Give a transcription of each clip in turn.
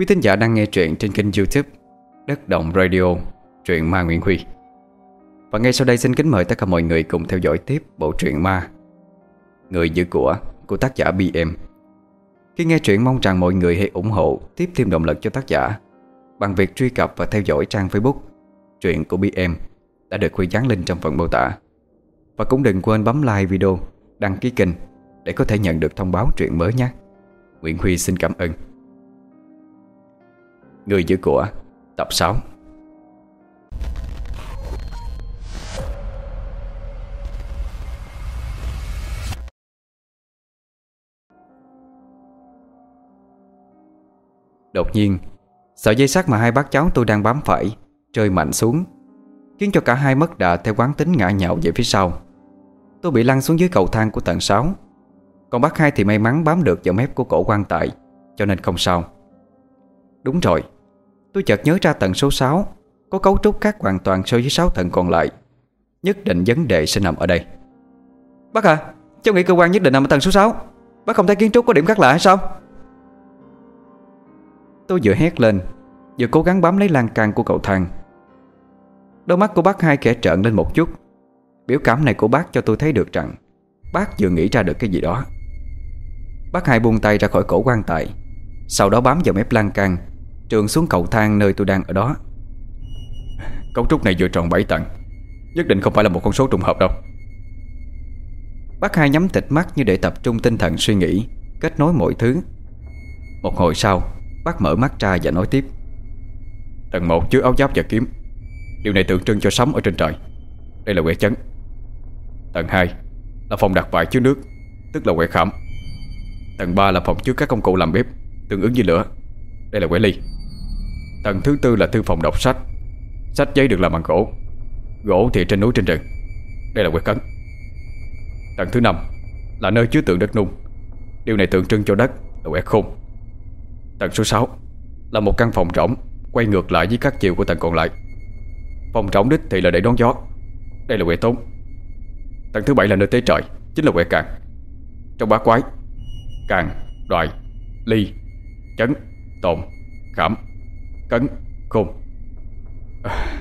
Quý thính giả đang nghe truyện trên kênh youtube Đất Động Radio, Truyện Ma Nguyễn Huy. Và ngay sau đây xin kính mời tất cả mọi người cùng theo dõi tiếp bộ truyện Ma, Người giữ của của tác giả BM Khi nghe truyện, mong rằng mọi người hãy ủng hộ, Tiếp thêm động lực cho tác giả Bằng việc truy cập và theo dõi trang Facebook Truyện của BM Đã được Huy dán link trong phần mô tả. Và cũng đừng quên bấm like video, Đăng ký kênh Để có thể nhận được thông báo truyện mới nhé. Nguyễn Huy xin cảm ơn. Người giữ của Tập 6 Đột nhiên, Sợi dây sắt mà hai bác cháu tôi đang bám phải Rơi mạnh xuống, Khiến cho cả hai mất đà theo quán tính ngã nhạo về phía sau. Tôi bị lăn xuống dưới cầu thang của tầng 6 Còn bác hai thì may mắn bám được vào mép của cổ quan tài, Cho nên không sao. Đúng rồi. Tôi chợt nhớ ra tầng số 6 Có cấu trúc khác hoàn toàn so với 6 tầng còn lại. Nhất định vấn đề sẽ nằm ở đây. Bác à Cháu nghĩ cơ quan nhất định nằm ở tầng số 6 Bác không thấy kiến trúc có điểm khác lạ hay sao? Tôi vừa hét lên, Vừa cố gắng bám lấy lan can của cầu thang Đôi mắt của bác hai kẻ trợn lên một chút. Biểu cảm này của bác cho tôi thấy được rằng Bác vừa nghĩ ra được cái gì đó. Bác hai buông tay ra khỏi cổ quan tài, Sau đó bám vào mép lan can. Trường xuống cầu thang nơi tôi đang ở đó. Cấu trúc này vừa tròn 7 tầng, Nhất định không phải là một con số trùng hợp đâu. Bác hai nhắm tịch mắt như để tập trung tinh thần suy nghĩ, Kết nối mọi thứ. Một hồi sau, Bác mở mắt ra và nói tiếp. Tầng 1 chứa áo giáp và kiếm. Điều này tượng trưng cho sóng ở trên trời. Đây là quẻ chấn. Tầng 2 là phòng đặt vải chứa nước, Tức là quẻ khảm. Tầng 3 là phòng chứa các công cụ làm bếp, Tương ứng với lửa. Đây là quẻ ly. Tầng thứ tư là thư phòng đọc sách. Sách giấy được làm bằng gỗ. Gỗ thì trên núi trên rừng. Đây là quẻ cấn. Tầng thứ năm là nơi chứa tượng đất nung. Điều này tượng trưng cho đất là quẹt khung Tầng số 6 Là một căn phòng rỗng Quay ngược lại với các chiều của tầng còn lại. Phòng rỗng đích thì là để đón gió. Đây là quẹt tốn. Tầng thứ bảy là nơi tế trời Chính là quẹt càng. Trong bá quái Càng, đoài, ly, chấn, tồn, khảm, cẩn khôn. À,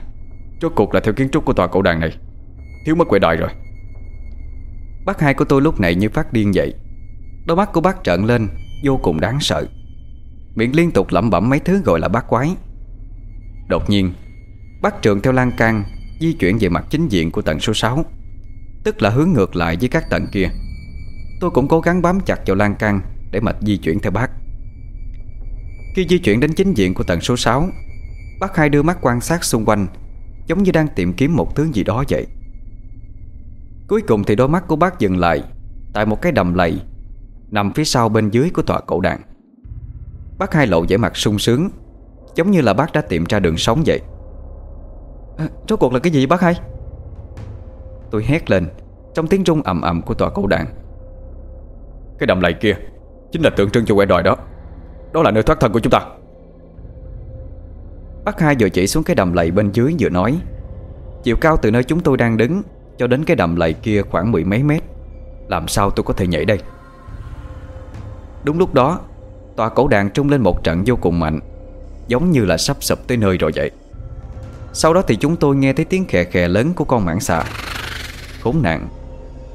Rốt cuộc là theo kiến trúc của tòa cổ đàn này. Thiếu mất quệ đòi rồi. Bác hai của tôi lúc này như phát điên vậy. Đôi mắt của bác trợn lên Vô cùng đáng sợ. Miệng liên tục lẩm bẩm mấy thứ gọi là bác quái. Đột nhiên Bác trượng theo lan can Di chuyển về mặt chính diện của tầng số 6 Tức là hướng ngược lại với các tầng kia. Tôi cũng cố gắng bám chặt vào lan can Để mạch di chuyển theo bác. Khi di chuyển đến chính diện của tầng số 6 Bác hai đưa mắt quan sát xung quanh Giống như đang tìm kiếm một thứ gì đó vậy. Cuối cùng thì đôi mắt của bác dừng lại Tại một cái đầm lầy Nằm phía sau bên dưới của tòa cổ đàn. Bác hai lộ vẻ mặt sung sướng Giống như là bác đã tìm ra đường sống vậy. À, Rốt cuộc là cái gì bác hai? Tôi hét lên Trong tiếng rung ầm ầm của tòa cổ đàn. Cái đầm lầy kia Chính là tượng trưng cho quẻ đòi đó. Đó là nơi thoát thân của chúng ta. Bác hai vừa chỉ xuống cái đầm lầy bên dưới vừa nói, Chiều cao từ nơi chúng tôi đang đứng Cho đến cái đầm lầy kia khoảng mười mấy mét, Làm sao tôi có thể nhảy đây? Đúng lúc đó, Tòa cổ đàn trung lên một trận vô cùng mạnh, Giống như là sắp sụp tới nơi rồi vậy. Sau đó thì chúng tôi nghe thấy tiếng khè khè lớn của con mãng xà. Khốn nạn,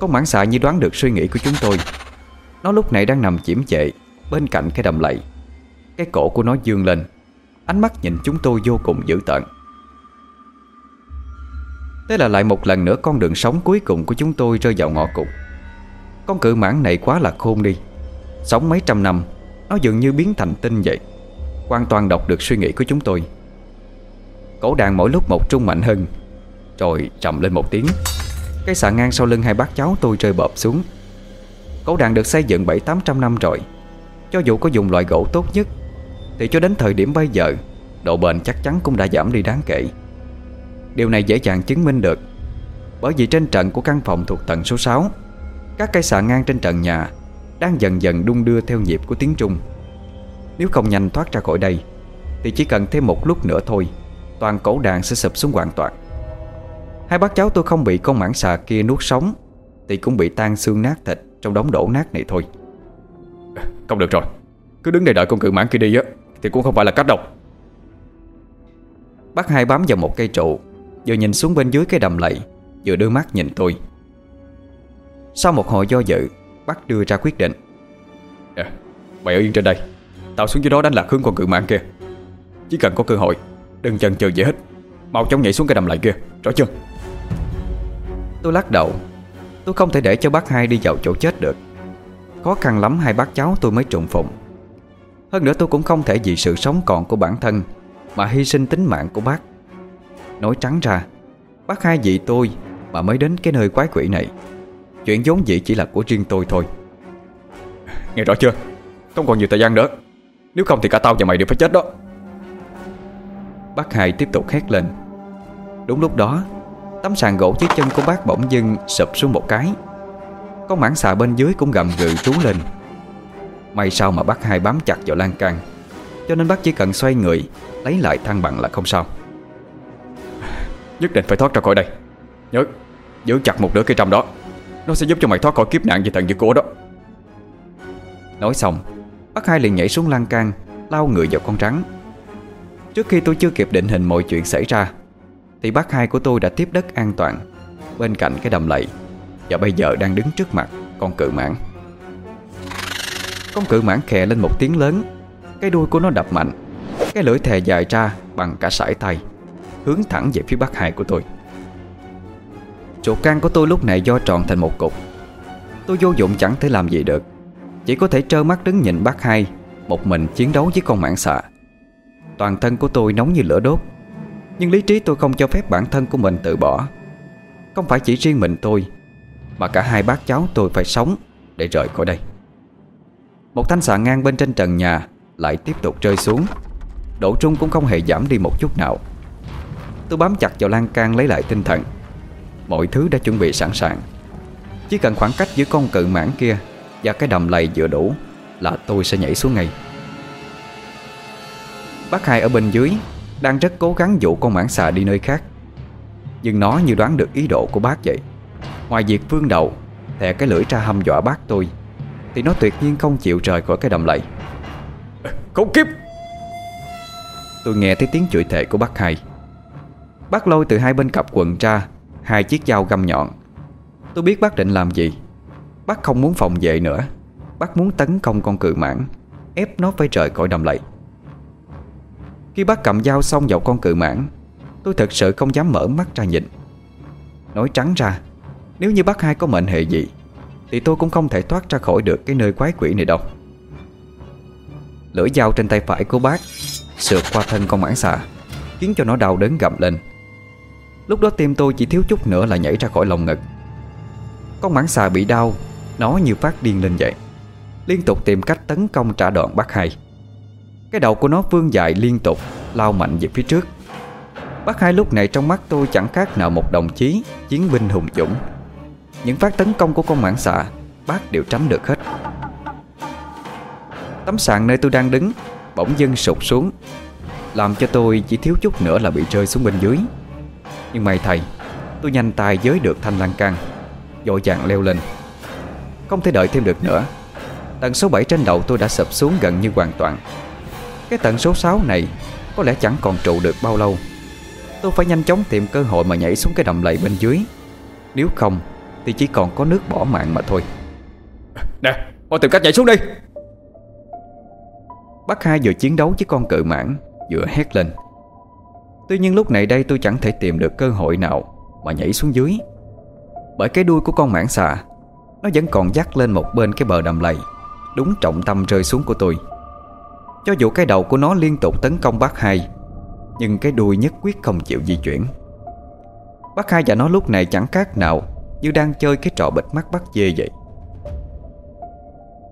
Con mãng xà như đoán được suy nghĩ của chúng tôi. Nó lúc này đang nằm chiếm chệ Bên cạnh cái đầm lầy. Cái cổ của nó dương lên. Ánh mắt nhìn chúng tôi vô cùng dữ tợn. Thế là lại một lần nữa con đường sống cuối cùng của chúng tôi rơi vào ngõ cụt. Con cự mãng này quá là khôn đi. Sống mấy trăm năm, Nó dường như biến thành tinh vậy. Hoàn toàn đọc được suy nghĩ của chúng tôi. Cổ đàn mỗi lúc một trung mạnh hơn. Rồi trầm lên một tiếng. Cái xà ngang sau lưng hai bác cháu tôi rơi bợp xuống. Cổ đàn được xây dựng 7-800 năm rồi. Cho dù có dùng loại gỗ tốt nhất thì cho đến thời điểm bây giờ, Độ bền chắc chắn cũng đã giảm đi đáng kể. Điều này dễ dàng chứng minh được, Bởi vì trên trận của căn phòng thuộc tầng số 6 Các cây xà ngang trên trần nhà Đang dần dần đung đưa theo nhịp của tiếng trung. Nếu không nhanh thoát ra khỏi đây, Thì chỉ cần thêm một lúc nữa thôi, Toàn cổ đàn sẽ sụp xuống hoàn toàn. Hai bác cháu tôi không bị con mãng xà kia nuốt sống, Thì cũng bị tan xương nát thịt Trong đống đổ nát này thôi. Không được rồi. Cứ đứng đây đợi con cự mãng kia đi á. Thì cũng không phải là cách đâu. Bác hai bám vào một cây trụ Vừa nhìn xuống bên dưới cái đầm lầy Vừa đưa mắt nhìn tôi. Sau một hồi do dự Bác đưa ra quyết định. À, Mày ở yên trên đây. Tao xuống dưới đó đánh lạc hướng con cự mạng kia. Chỉ cần có cơ hội Đừng chần chừ gì hết. Mau chóng nhảy xuống cái đầm lầy kia. Rõ chưa? Tôi lắc đầu. Tôi không thể để cho bác hai đi vào chỗ chết được. Khó khăn lắm hai bác cháu tôi mới trùng phụng Hơn nữa tôi cũng không thể vì sự sống còn của bản thân Mà hy sinh tính mạng của bác. Nói trắng ra Bác hai vì tôi Mà mới đến cái nơi quái quỷ này Chuyện vốn dĩ chỉ là của riêng tôi thôi. Nghe rõ chưa? Không còn nhiều thời gian nữa. Nếu không thì cả tao và mày đều phải chết đó. Bác hai tiếp tục hét lên. Đúng lúc đó Tấm sàn gỗ dưới chân của bác bỗng dưng sụp xuống một cái. Con mảng xà bên dưới cũng gầm gừ trú lên May sao mà bác hai bám chặt vào lan can. Cho nên bác chỉ cần xoay người Lấy lại thăng bằng là không sao. Nhất định phải thoát ra khỏi đây. Nhớ Giữ chặt một nửa cây trầm đó. Nó sẽ giúp cho mày thoát khỏi kiếp nạn về thần dữ cổ đó. Nói xong Bác hai liền nhảy xuống lan can Lao người vào con rắn. Trước khi tôi chưa kịp định hình mọi chuyện xảy ra Thì bác hai của tôi đã tiếp đất an toàn Bên cạnh cái đầm lầy Và bây giờ đang đứng trước mặt con cự mãn con cự mãn khè lên một tiếng lớn. Cái đuôi của nó đập mạnh. Cái lưỡi thè dài ra bằng cả sải tay, Hướng thẳng về phía bác hai của tôi. Chuột can của tôi lúc này do tròn thành một cục. Tôi vô dụng chẳng thể làm gì được. Chỉ có thể trơ mắt đứng nhìn bác hai, Một mình chiến đấu với con mãng xạ. Toàn thân của tôi nóng như lửa đốt. Nhưng lý trí tôi không cho phép bản thân của mình từ bỏ. Không phải chỉ riêng mình tôi, Mà cả hai bác cháu tôi phải sống Để rời khỏi đây. Một thanh xà ngang bên trên trần nhà Lại tiếp tục rơi xuống. Độ trung cũng không hề giảm đi một chút nào. Tôi bám chặt vào lan can lấy lại tinh thần. Mọi thứ đã chuẩn bị sẵn sàng. Chỉ cần khoảng cách giữa con cự mãn kia Và cái đầm lầy vừa đủ Là tôi sẽ nhảy xuống ngay. Bác hai ở bên dưới Đang rất cố gắng dụ con mãn xà đi nơi khác. Nhưng nó như đoán được ý độ của bác vậy. Ngoài việc vương đầu, Thè cái lưỡi ra hâm dọa bác tôi. Thì nó tuyệt nhiên không chịu rời khỏi cái đầm lầy. Khốn kiếp! Tôi nghe thấy tiếng chửi thề của bác hai. Bác lôi từ hai bên cặp quần ra Hai chiếc dao găm nhọn. Tôi biết bác định làm gì. Bác không muốn phòng vệ nữa. Bác muốn tấn công con cự mãn Ép nó phải rời khỏi đầm lầy. Khi bác cầm dao xong vào con cự mãn Tôi thật sự không dám mở mắt ra nhìn. Nói trắng ra Nếu như bác hai có mệnh hệ gì thì tôi cũng không thể thoát ra khỏi được Cái nơi quái quỷ này đâu. Lưỡi dao trên tay phải của bác Sượt qua thân con mãn xà, Khiến cho nó đau đớn gầm lên. Lúc đó tim tôi chỉ thiếu chút nữa là nhảy ra khỏi lồng ngực. Con mãng xà bị đau, Nó như phát điên lên vậy. Liên tục tìm cách tấn công trả đòn bác hai. Cái đầu của nó vươn dài liên tục, Lao mạnh về phía trước. Bác hai lúc này trong mắt tôi chẳng khác nào một đồng chí Chiến binh hùng dũng. Những phát tấn công của con mãng xà Bác đều tránh được hết. Tấm sàn nơi tôi đang đứng Bỗng dưng sụp xuống, Làm cho tôi chỉ thiếu chút nữa là bị rơi xuống bên dưới. Nhưng may thầy Tôi nhanh tay giới được thanh lan can, Dội dàng leo lên. Không thể đợi thêm được nữa. Tầng số 7 trên đầu tôi đã sập xuống gần như hoàn toàn. Cái tầng số 6 này Có lẽ chẳng còn trụ được bao lâu. Tôi phải nhanh chóng tìm cơ hội mà nhảy xuống cái đầm lầy bên dưới. Nếu không thì chỉ còn có nước bỏ mạng mà thôi. Nè, mau tìm cách nhảy xuống đi. Bác hai vừa chiến đấu với con cự mãn Vừa hét lên. Tuy nhiên lúc này đây tôi chẳng thể tìm được cơ hội nào Mà nhảy xuống dưới. Bởi cái đuôi của con mãn xà Nó vẫn còn dắt lên một bên cái bờ đầm lầy Đúng trọng tâm rơi xuống của tôi. Cho dù cái đầu của nó liên tục tấn công bác hai Nhưng cái đuôi nhất quyết không chịu di chuyển. Bác hai và nó lúc này chẳng khác nào như đang chơi cái trò bịt mắt bắt dê vậy.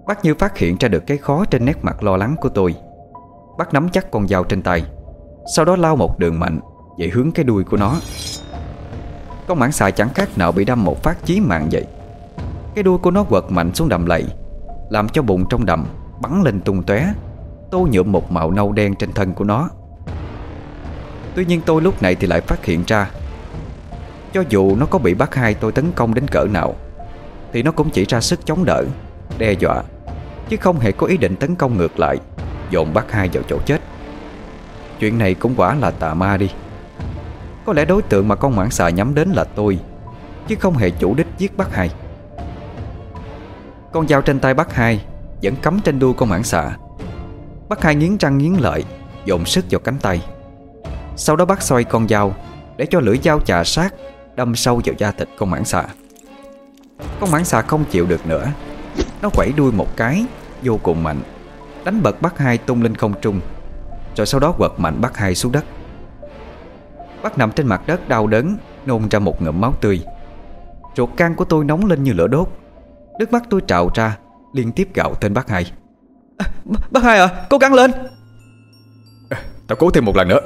Bác như phát hiện ra được cái khó trên nét mặt lo lắng của tôi. Bác nắm chắc con dao trên tay, Sau đó lao một đường mạnh Về hướng cái đuôi của nó. Con mãng xà chẳng khác nào bị đâm một phát chí mạng vậy. Cái đuôi của nó quật mạnh xuống đầm lầy, Làm cho bụng trong đầm Bắn lên tung tóe, Tô nhuộm một màu nâu đen trên thân của nó. Tuy nhiên tôi lúc này thì lại phát hiện ra cho dù nó có bị bác hai tôi tấn công đến cỡ nào, Thì nó cũng chỉ ra sức chống đỡ, Đe dọa, Chứ không hề có ý định tấn công ngược lại, Dồn bác hai vào chỗ chết. Chuyện này cũng quả là tà ma đi. Có lẽ đối tượng mà con mãng xà nhắm đến là tôi, Chứ không hề chủ đích giết bác hai. Con dao trên tay bác hai Vẫn cắm trên đuôi con mãng xà. Bác hai nghiến răng nghiến lợi, Dồn sức vào cánh tay. Sau đó bác xoay con dao Để cho lưỡi dao chà sát Đâm sâu vào da thịt con mãng xà. Con mãng xà không chịu được nữa. Nó quẩy đuôi một cái Vô cùng mạnh. Đánh bật bác hai tung lên không trung Rồi sau đó quật mạnh bác hai xuống đất. Bác nằm trên mặt đất đau đớn Nôn ra một ngụm máu tươi. Ruột can của tôi nóng lên như lửa đốt. Nước mắt tôi trào ra Liên tiếp gạo tên bác hai. À, Bác hai à cố gắng lên. À, Tao cố thêm một lần nữa.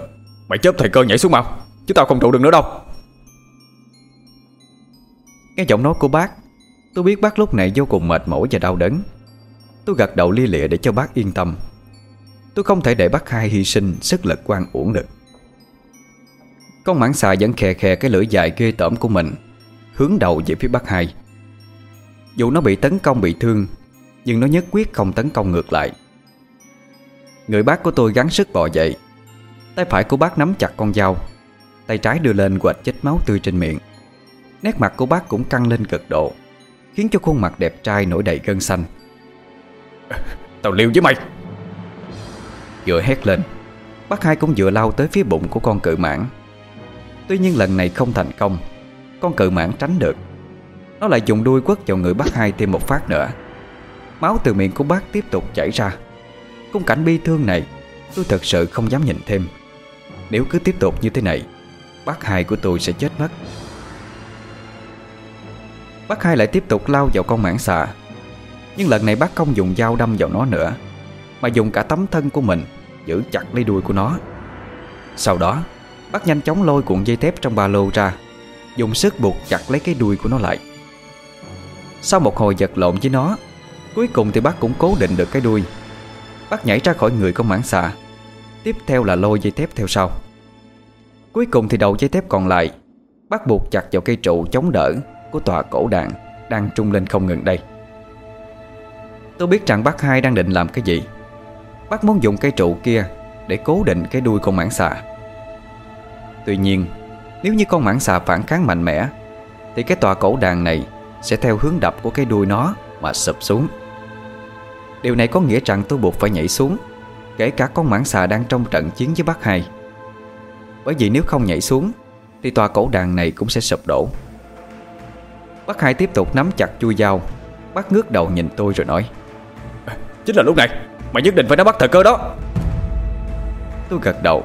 Mày chớp thời cơ nhảy xuống mau Chứ tao không trụ được nữa đâu Nghe giọng nói của bác, Tôi biết bác lúc này vô cùng mệt mỏi và đau đớn. Tôi gật đầu lia lịa để cho bác yên tâm. Tôi không thể để bác hai hy sinh Sức lực quan uổng được. Con mãng xà vẫn khè khè cái lưỡi dài ghê tởm của mình, Hướng đầu về phía bác hai. Dù nó bị tấn công bị thương, Nhưng nó nhất quyết không tấn công ngược lại. Người bác của tôi gắng sức bò dậy, Tay phải của bác nắm chặt con dao, Tay trái đưa lên quệt chết máu tươi trên miệng. Nét mặt của bác cũng căng lên cực độ Khiến cho khuôn mặt đẹp trai nổi đầy gân xanh. Tao liều với mày. Vừa hét lên Bác hai cũng vừa lao tới phía bụng của con cự mãn Tuy nhiên lần này không thành công Con cự mãn tránh được. Nó lại dùng đuôi quất vào người bác hai thêm một phát nữa. Máu từ miệng của bác tiếp tục chảy ra. Khung cảnh bi thương này Tôi thật sự không dám nhìn thêm. Nếu cứ tiếp tục như thế này Bác hai của tôi sẽ chết mất Bác hai lại tiếp tục lao vào con mãng xà. Nhưng lần này bác không dùng dao đâm vào nó nữa, Mà dùng cả tấm thân của mình Giữ chặt lấy đuôi của nó. Sau đó, Bác nhanh chóng lôi cuộn dây thép trong ba lô ra, Dùng sức buộc chặt lấy cái đuôi của nó lại. Sau một hồi giật lộn với nó, Cuối cùng thì bác cũng cố định được cái đuôi. Bác nhảy ra khỏi người con mãng xà, Tiếp theo là lôi dây thép theo sau. Cuối cùng thì đầu dây thép còn lại, Bác buộc chặt vào cây trụ chống đỡ. Của tòa cổ đàn Đang trung lên không ngừng đây. Tôi biết rằng bác hai đang định làm cái gì. Bác muốn dùng cây trụ kia Để cố định cái đuôi con mãng xà. Tuy nhiên, Nếu như con mãng xà phản kháng mạnh mẽ, Thì cái tòa cổ đàn này Sẽ theo hướng đập của cái đuôi nó Mà sụp xuống. Điều này có nghĩa rằng tôi buộc phải nhảy xuống, Kể cả con mãng xà đang trong trận chiến với bác hai. Bởi vì nếu không nhảy xuống, Thì tòa cổ đàn này cũng sẽ sụp đổ. Bác hai tiếp tục nắm chặt chui dao. Bác ngước đầu nhìn tôi rồi nói. Chính là lúc này Mày nhất định phải nắm bắt thời cơ đó. Tôi gật đầu.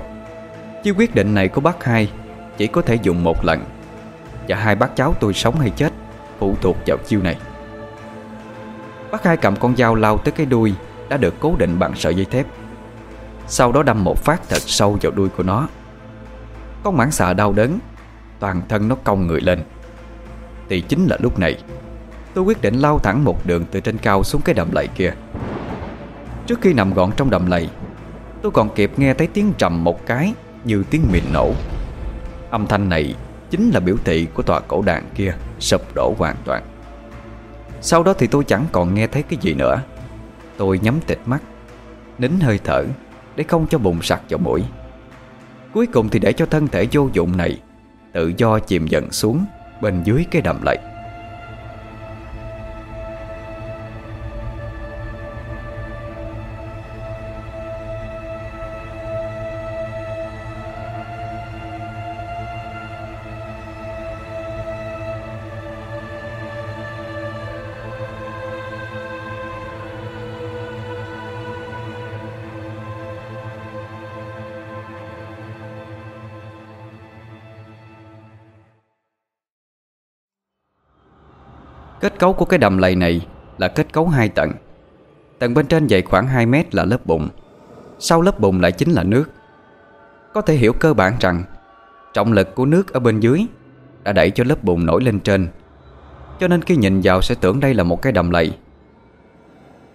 Chứ quyết định này của bác hai Chỉ có thể dùng một lần. Và hai bác cháu tôi sống hay chết Phụ thuộc vào chiêu này. Bác hai cầm con dao lao tới cái đuôi Đã được cố định bằng sợi dây thép. Sau đó đâm một phát thật sâu vào đuôi của nó. Con mãng xà đau đớn Toàn thân nó cong người lên thì chính là lúc này. Tôi quyết định lao thẳng một đường từ trên cao xuống cái đầm lầy kia. Trước khi nằm gọn trong đầm lầy, Tôi còn kịp nghe thấy tiếng trầm một cái Như tiếng mìn nổ. Âm thanh này chính là biểu thị của tòa cổ đàn kia Sụp đổ hoàn toàn. Sau đó thì tôi chẳng còn nghe thấy cái gì nữa. Tôi nhắm tịt mắt, Nín hơi thở Để không cho bụng sặc vào mũi. Cuối cùng thì để cho thân thể vô dụng này Tự do chìm dần xuống. Bên dưới cái đầm lầy. Kết cấu của cái đầm lầy này là kết cấu hai tầng. Tầng bên trên dày khoảng 2 mét là lớp bùn. Sau lớp bùn lại chính là nước. Có thể hiểu cơ bản rằng, Trọng lực của nước ở bên dưới Đã đẩy cho lớp bùn nổi lên trên. Cho nên khi nhìn vào sẽ tưởng đây là một cái đầm lầy.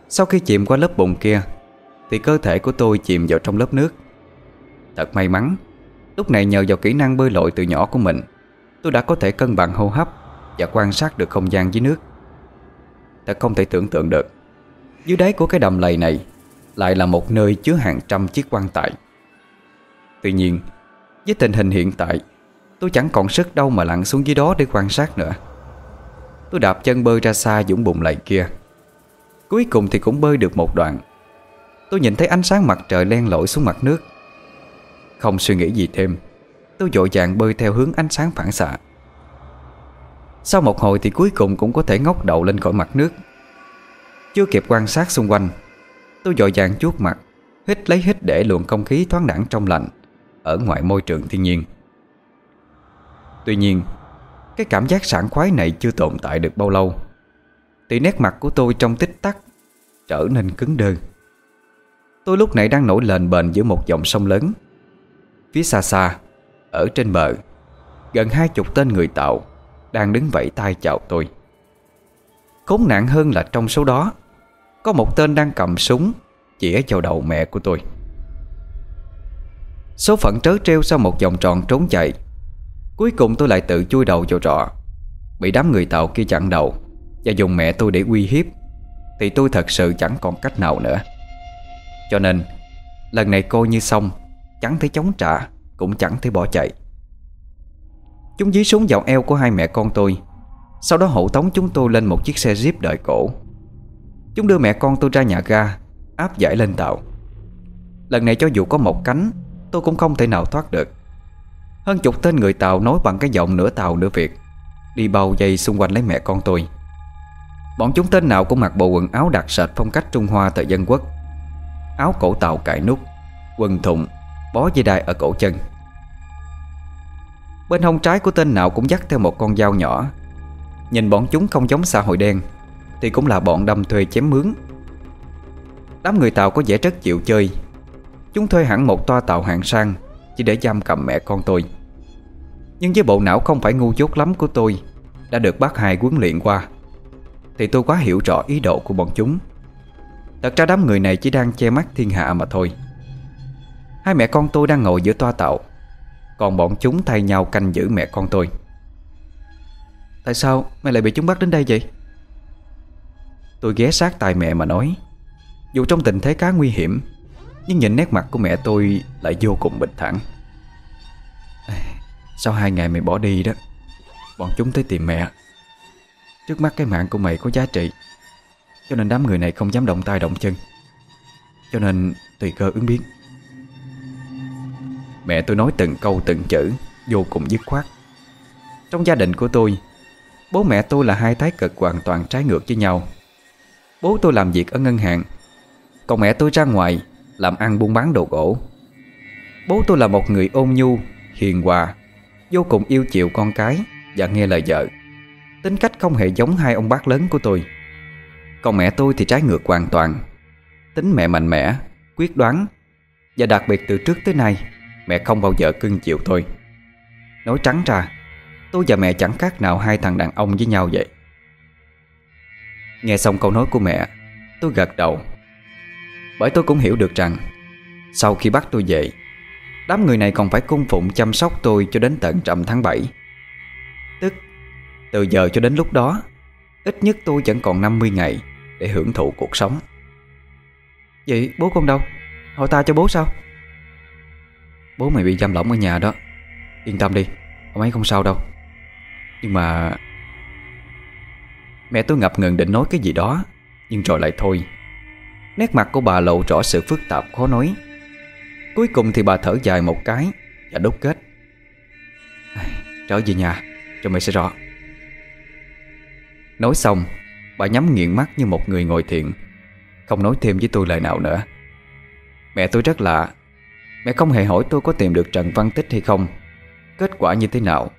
Sau khi chìm qua lớp bùn kia, Thì cơ thể của tôi chìm vào trong lớp nước. Thật may mắn, Lúc này nhờ vào kỹ năng bơi lội từ nhỏ của mình, Tôi đã có thể cân bằng hô hấp và quan sát được không gian dưới nước. Thật không thể tưởng tượng được. Dưới đáy của cái đầm lầy này Lại là một nơi chứa hàng trăm chiếc quan tài. Tuy nhiên, Với tình hình hiện tại, Tôi chẳng còn sức đâu mà lặn xuống dưới đó để quan sát nữa. Tôi đạp chân bơi ra xa dũng bụng lầy kia. Cuối cùng thì cũng bơi được một đoạn. Tôi nhìn thấy ánh sáng mặt trời len lỏi xuống mặt nước. Không suy nghĩ gì thêm, Tôi dội vàng bơi theo hướng ánh sáng phản xạ. Sau một hồi thì cuối cùng cũng có thể ngóc đầu lên khỏi mặt nước. Chưa kịp quan sát xung quanh, Tôi dội vàng chuốt mặt, Hít lấy hít để luồng không khí thoáng đẳng trong lạnh Ở ngoài môi trường thiên nhiên. Tuy nhiên, Cái cảm giác sảng khoái này chưa tồn tại được bao lâu. Thì nét mặt của tôi trong tích tắc Trở nên cứng đơ. Tôi lúc này đang nổi lên bền giữa một dòng sông lớn. Phía xa xa, Ở trên bờ, Gần hai chục tên người tạo đang đứng vẫy tay chào tôi. Khốn nạn hơn là trong số đó, Có một tên đang cầm súng Chỉa vào đầu mẹ của tôi. Số phận trớ treo sau một vòng tròn trốn chạy, Cuối cùng tôi lại tự chui đầu vào trọ. Bị đám người tàu kia chặn đầu Và dùng mẹ tôi để uy hiếp, Thì tôi thật sự chẳng còn cách nào nữa. Cho nên, Lần này coi như xong, Chẳng thấy chống trả, Cũng chẳng thấy bỏ chạy. Chúng dí súng vào eo của hai mẹ con tôi. Sau đó hộ tống chúng tôi lên một chiếc xe jeep đợi cổ. Chúng đưa mẹ con tôi ra nhà ga, Áp giải lên tàu. Lần này cho dù có một cánh, Tôi cũng không thể nào thoát được. Hơn chục tên người Tàu nói bằng cái giọng nửa Tàu nửa Việt, Đi bao dây xung quanh lấy mẹ con tôi. Bọn chúng tên nào cũng mặc bộ quần áo đặc sệt phong cách Trung Hoa thời dân quốc. Áo cổ Tàu cài nút, Quần thụng Bó dây đai ở cổ chân. Bên hông trái của tên nào cũng dắt theo một con dao nhỏ. Nhìn bọn chúng không giống xã hội đen, Thì cũng là bọn đâm thuê chém mướn. Đám người Tàu có vẻ rất chịu chơi. Chúng thuê hẳn một toa tàu hạng sang Chỉ để giam cầm mẹ con tôi. Nhưng với bộ não không phải ngu dốt lắm của tôi, Đã được bác hai huấn luyện qua, Thì tôi quá hiểu rõ ý đồ của bọn chúng. Thật ra đám người này chỉ đang che mắt thiên hạ mà thôi. Hai mẹ con tôi đang ngồi giữa toa tàu còn bọn chúng thay nhau canh giữ mẹ con tôi. Tại sao mày lại bị chúng bắt đến đây vậy? Tôi ghé sát tai mẹ mà nói, Dù trong tình thế khá nguy hiểm, Nhưng nhìn nét mặt của mẹ tôi Lại vô cùng bình thản. Sau hai ngày mày bỏ đi đó, Bọn chúng tới tìm mẹ. Trước mắt cái mạng của mày có giá trị, Cho nên đám người này không dám động tay động chân. Cho nên tùy cơ ứng biến. Mẹ tôi nói từng câu từng chữ, Vô cùng dứt khoát. Trong gia đình của tôi, Bố mẹ tôi là hai thái cực hoàn toàn trái ngược với nhau. Bố tôi làm việc ở ngân hàng, Còn mẹ tôi ra ngoài Làm ăn buôn bán đồ gỗ. Bố tôi là một người ôn nhu, Hiền hòa, Vô cùng yêu chịu con cái Và nghe lời vợ. Tính cách không hề giống hai ông bác lớn của tôi. Còn mẹ tôi thì trái ngược hoàn toàn. Tính mẹ mạnh mẽ, Quyết đoán Và đặc biệt từ trước tới nay Mẹ không bao giờ cưng chịu tôi. Nói trắng ra, Tôi và mẹ chẳng khác nào hai thằng đàn ông với nhau vậy. Nghe xong câu nói của mẹ, Tôi gật đầu. Bởi tôi cũng hiểu được rằng, Sau khi bắt tôi về, Đám người này còn phải cung phụng chăm sóc tôi Cho đến tận trầm tháng 7 Tức, từ giờ cho đến lúc đó, Ít nhất tôi vẫn còn 50 ngày Để hưởng thụ cuộc sống. Vậy bố con đâu? Hỏi ta cho bố sao? Bố mày bị giam lỏng ở nhà đó. Yên tâm đi, Ông ấy không sao đâu. Nhưng mà Mẹ tôi ngập ngừng định nói cái gì đó, Nhưng rồi lại thôi. Nét mặt của bà lộ rõ sự phức tạp khó nói. Cuối cùng thì bà thở dài một cái Và đúc kết. Trở về nhà Rồi mày sẽ rõ. Nói xong, Bà nhắm nghiện mắt như một người ngồi thiện, Không nói thêm với tôi lời nào nữa. Mẹ tôi rất lạ Mẹ không hề hỏi tôi có tìm được Trần Văn Tích hay không. Kết quả như thế nào?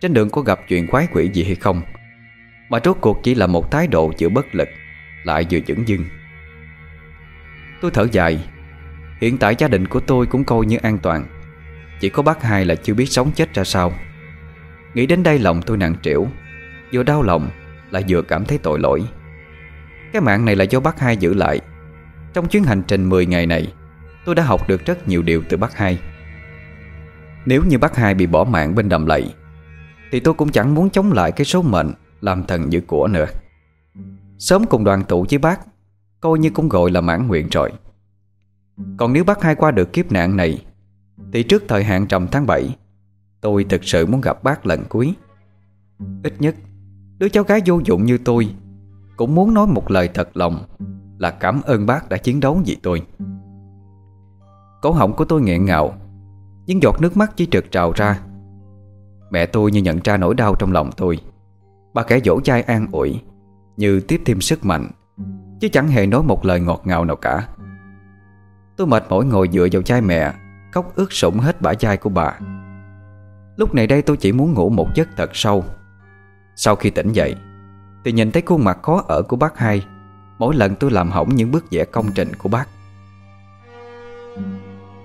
Trên đường có gặp chuyện quái quỷ gì hay không? Mà rốt cuộc chỉ là một thái độ chữa bất lực, Lại vừa dững dưng. Tôi thở dài. Hiện tại gia đình của tôi cũng coi như an toàn. Chỉ có bác hai là chưa biết sống chết ra sao. Nghĩ đến đây lòng tôi nặng trĩu. Vừa đau lòng, Lại vừa cảm thấy tội lỗi. Cái mạng này là do bác hai giữ lại. Trong chuyến hành trình 10 ngày này Tôi đã học được rất nhiều điều từ bác hai. Nếu như bác hai bị bỏ mạng bên đầm lầy, Thì tôi cũng chẳng muốn chống lại cái số mệnh Làm thần giữ của nữa. Sớm cùng đoàn tụ với bác, Coi như cũng gọi là mãn nguyện rồi. Còn nếu bác hai qua được kiếp nạn này, Thì trước thời hạn trầm tháng 7 Tôi thực sự muốn gặp bác lần cuối. Ít nhất, Đứa cháu gái vô dụng như tôi Cũng muốn nói một lời thật lòng Là cảm ơn bác đã chiến đấu vì tôi. Cổ họng của tôi nghẹn ngào, Những giọt nước mắt chỉ trượt trào ra. Mẹ tôi như nhận ra nỗi đau trong lòng tôi. Bà kẻ dỗ chai an ủi, Như tiếp thêm sức mạnh, Chứ chẳng hề nói một lời ngọt ngào nào cả. Tôi mệt mỏi ngồi dựa vào chai mẹ, Khóc ướt sũng hết bả chai của bà. Lúc này đây tôi chỉ muốn ngủ một giấc thật sâu. Sau khi tỉnh dậy Thì nhìn thấy khuôn mặt khó ở của bác hai. Mỗi lần tôi làm hỏng những bước vẽ công trình của bác.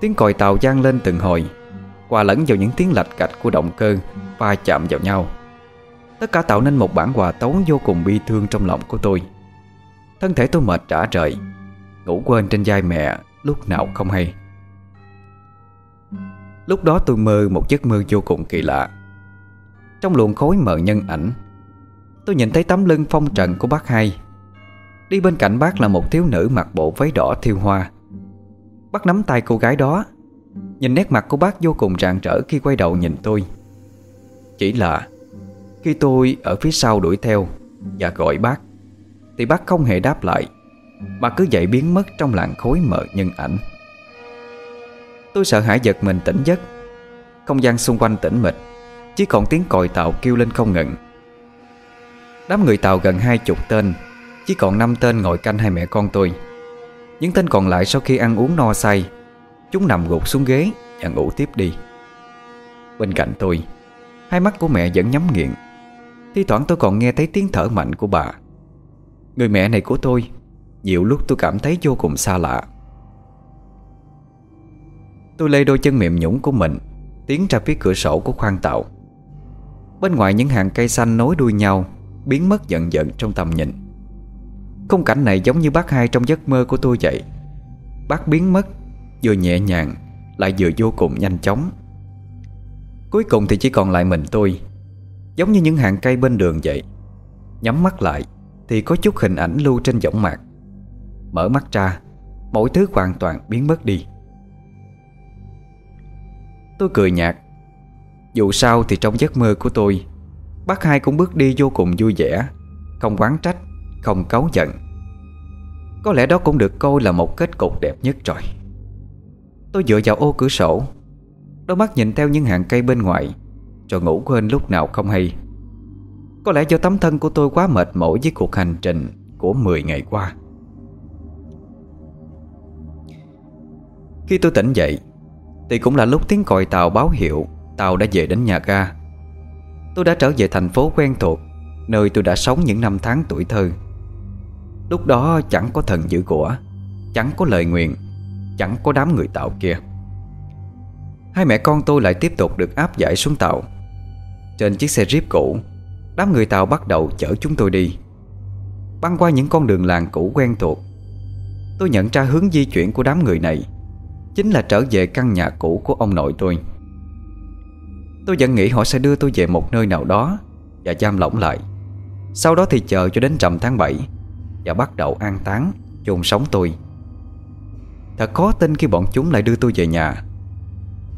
Tiếng còi tàu gian lên từng hồi. Hòa lẫn vào những tiếng lạch cạch của động cơ, Va chạm vào nhau. Tất cả tạo nên một bản hòa tấu vô cùng bi thương trong lòng của tôi. Thân thể tôi mệt trả trời Ngủ quên trên vai mẹ, Lúc nào không hay. Lúc đó tôi mơ một giấc mơ vô cùng kỳ lạ. Trong luồng khối mờ nhân ảnh, Tôi nhìn thấy tấm lưng phong trần của bác hai. Đi bên cạnh bác là một thiếu nữ mặc bộ váy đỏ thiêu hoa. Bác nắm tay cô gái đó. Nhìn nét mặt của bác vô cùng rạng rỡ khi quay đầu nhìn tôi. Chỉ là Khi tôi ở phía sau đuổi theo Và gọi bác, Thì bác không hề đáp lại. Mà cứ dậy biến mất trong làn khối mờ nhân ảnh. Tôi sợ hãi giật mình tỉnh giấc. Không gian xung quanh tĩnh mịch, Chỉ còn tiếng còi tàu kêu lên không ngừng. Đám người tàu gần hai chục tên, Chỉ còn năm tên ngồi canh hai mẹ con tôi. Những tên còn lại sau khi ăn uống no say, Chúng nằm gục xuống ghế Và ngủ tiếp đi. Bên cạnh tôi, Hai mắt của mẹ vẫn nhắm nghiện. Thi thoảng tôi còn nghe thấy tiếng thở mạnh của bà. Người mẹ này của tôi, Nhiều lúc tôi cảm thấy vô cùng xa lạ. Tôi lê đôi chân mềm nhũng của mình, Tiến ra phía cửa sổ của khoang tàu. Bên ngoài những hàng cây xanh nối đuôi nhau, Biến mất dần dần trong tầm nhìn. Khung cảnh này giống như bác hai trong giấc mơ của tôi vậy. Bác biến mất, Vừa nhẹ nhàng, Lại vừa vô cùng nhanh chóng. Cuối cùng thì chỉ còn lại mình tôi, Giống như những hàng cây bên đường vậy. Nhắm mắt lại Thì có chút hình ảnh lưu trên võng mạc. Mở mắt ra, Mọi thứ hoàn toàn biến mất đi. Tôi cười nhạt. Dù sao thì trong giấc mơ của tôi, Bác hai cũng bước đi vô cùng vui vẻ, Không quán trách. Không cáu giận. Có lẽ đó cũng được coi là một kết cục đẹp nhất rồi. Tôi dựa vào ô cửa sổ, Đôi mắt nhìn theo những hàng cây bên ngoài, Rồi ngủ quên lúc nào không hay. Có lẽ do tấm thân của tôi quá mệt mỏi Với cuộc hành trình của 10 ngày qua. Khi tôi tỉnh dậy, Thì cũng là lúc tiếng còi tàu báo hiệu Tàu đã về đến nhà ga. Tôi đã trở về thành phố quen thuộc, Nơi tôi đã sống những năm tháng tuổi thơ. Lúc đó chẳng có thần giữ của, Chẳng có lời nguyện, Chẳng có đám người tạo kia. Hai mẹ con tôi lại tiếp tục được áp giải xuống tàu. Trên chiếc xe jeep cũ, Đám người tàu bắt đầu chở chúng tôi đi. Băng qua những con đường làng cũ quen thuộc, Tôi nhận ra hướng di chuyển của đám người này Chính là trở về căn nhà cũ của ông nội tôi. Tôi vẫn nghĩ họ sẽ đưa tôi về một nơi nào đó Và giam lỏng lại. Sau đó thì chờ cho đến rằm tháng 7 và bắt đầu an táng, chôn sống tôi. Thật khó tin khi bọn chúng lại đưa tôi về nhà.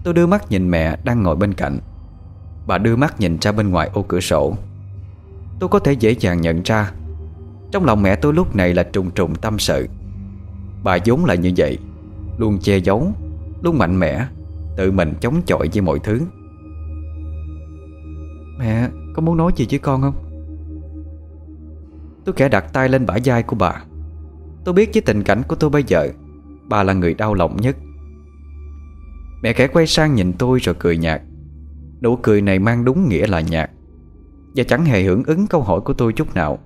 Tôi đưa mắt nhìn mẹ đang ngồi bên cạnh. Bà đưa mắt nhìn ra bên ngoài ô cửa sổ. Tôi có thể dễ dàng nhận ra. Trong lòng mẹ tôi lúc này là trùng trùng tâm sự. Bà vốn là như vậy, Luôn che giấu, Luôn mạnh mẽ, Tự mình chống chọi với mọi thứ. Mẹ, có muốn nói gì với con không? Tôi kẻ đặt tay lên bả vai của bà. Tôi biết với tình cảnh của tôi bây giờ, Bà là người đau lòng nhất. Mẹ khẽ quay sang nhìn tôi rồi cười nhạt. Nụ cười này mang đúng nghĩa là nhạt, Và chẳng hề hưởng ứng câu hỏi của tôi chút nào.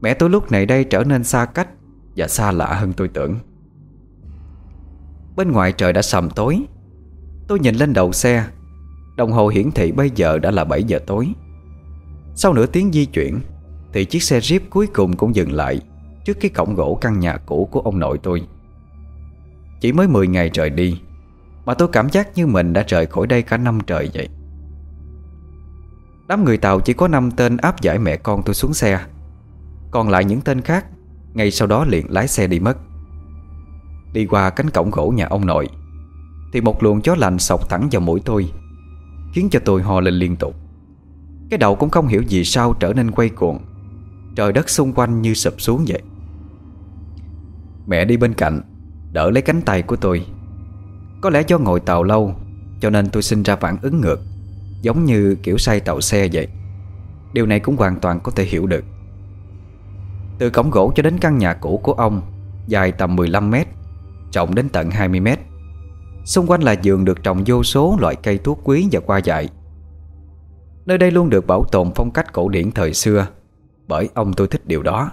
Mẹ tôi lúc này đây trở nên xa cách Và xa lạ hơn tôi tưởng. Bên ngoài trời đã sầm tối. Tôi nhìn lên đầu xe. Đồng hồ hiển thị bây giờ đã là 7 giờ tối. Sau nửa tiếng di chuyển thì chiếc xe Jeep cuối cùng cũng dừng lại Trước cái cổng gỗ căn nhà cũ của ông nội tôi. Chỉ mới 10 ngày trời đi, Mà tôi cảm giác như mình đã rời khỏi đây cả năm trời vậy. Đám người Tàu chỉ có 5 tên áp giải mẹ con tôi xuống xe. Còn lại những tên khác, Ngay sau đó liền lái xe đi mất. Đi qua cánh cổng gỗ nhà ông nội, Thì một luồng gió lạnh sọc thẳng vào mũi tôi, Khiến cho tôi ho lên liên tục. Cái đầu cũng không hiểu gì sao trở nên quay cuồng. Trời đất xung quanh như sụp xuống vậy. Mẹ đi bên cạnh, Đỡ lấy cánh tay của tôi. Có lẽ do ngồi tàu lâu, Cho nên tôi sinh ra phản ứng ngược, Giống như kiểu say tàu xe vậy. Điều này cũng hoàn toàn có thể hiểu được. Từ cổng gỗ cho đến căn nhà cũ của ông, Dài tầm 15 mét, Rộng đến tận 20 mét. Xung quanh là vườn được trồng vô số loại cây thuốc quý và hoa dại. Nơi đây luôn được bảo tồn phong cách cổ điển thời xưa. Bởi ông tôi thích điều đó.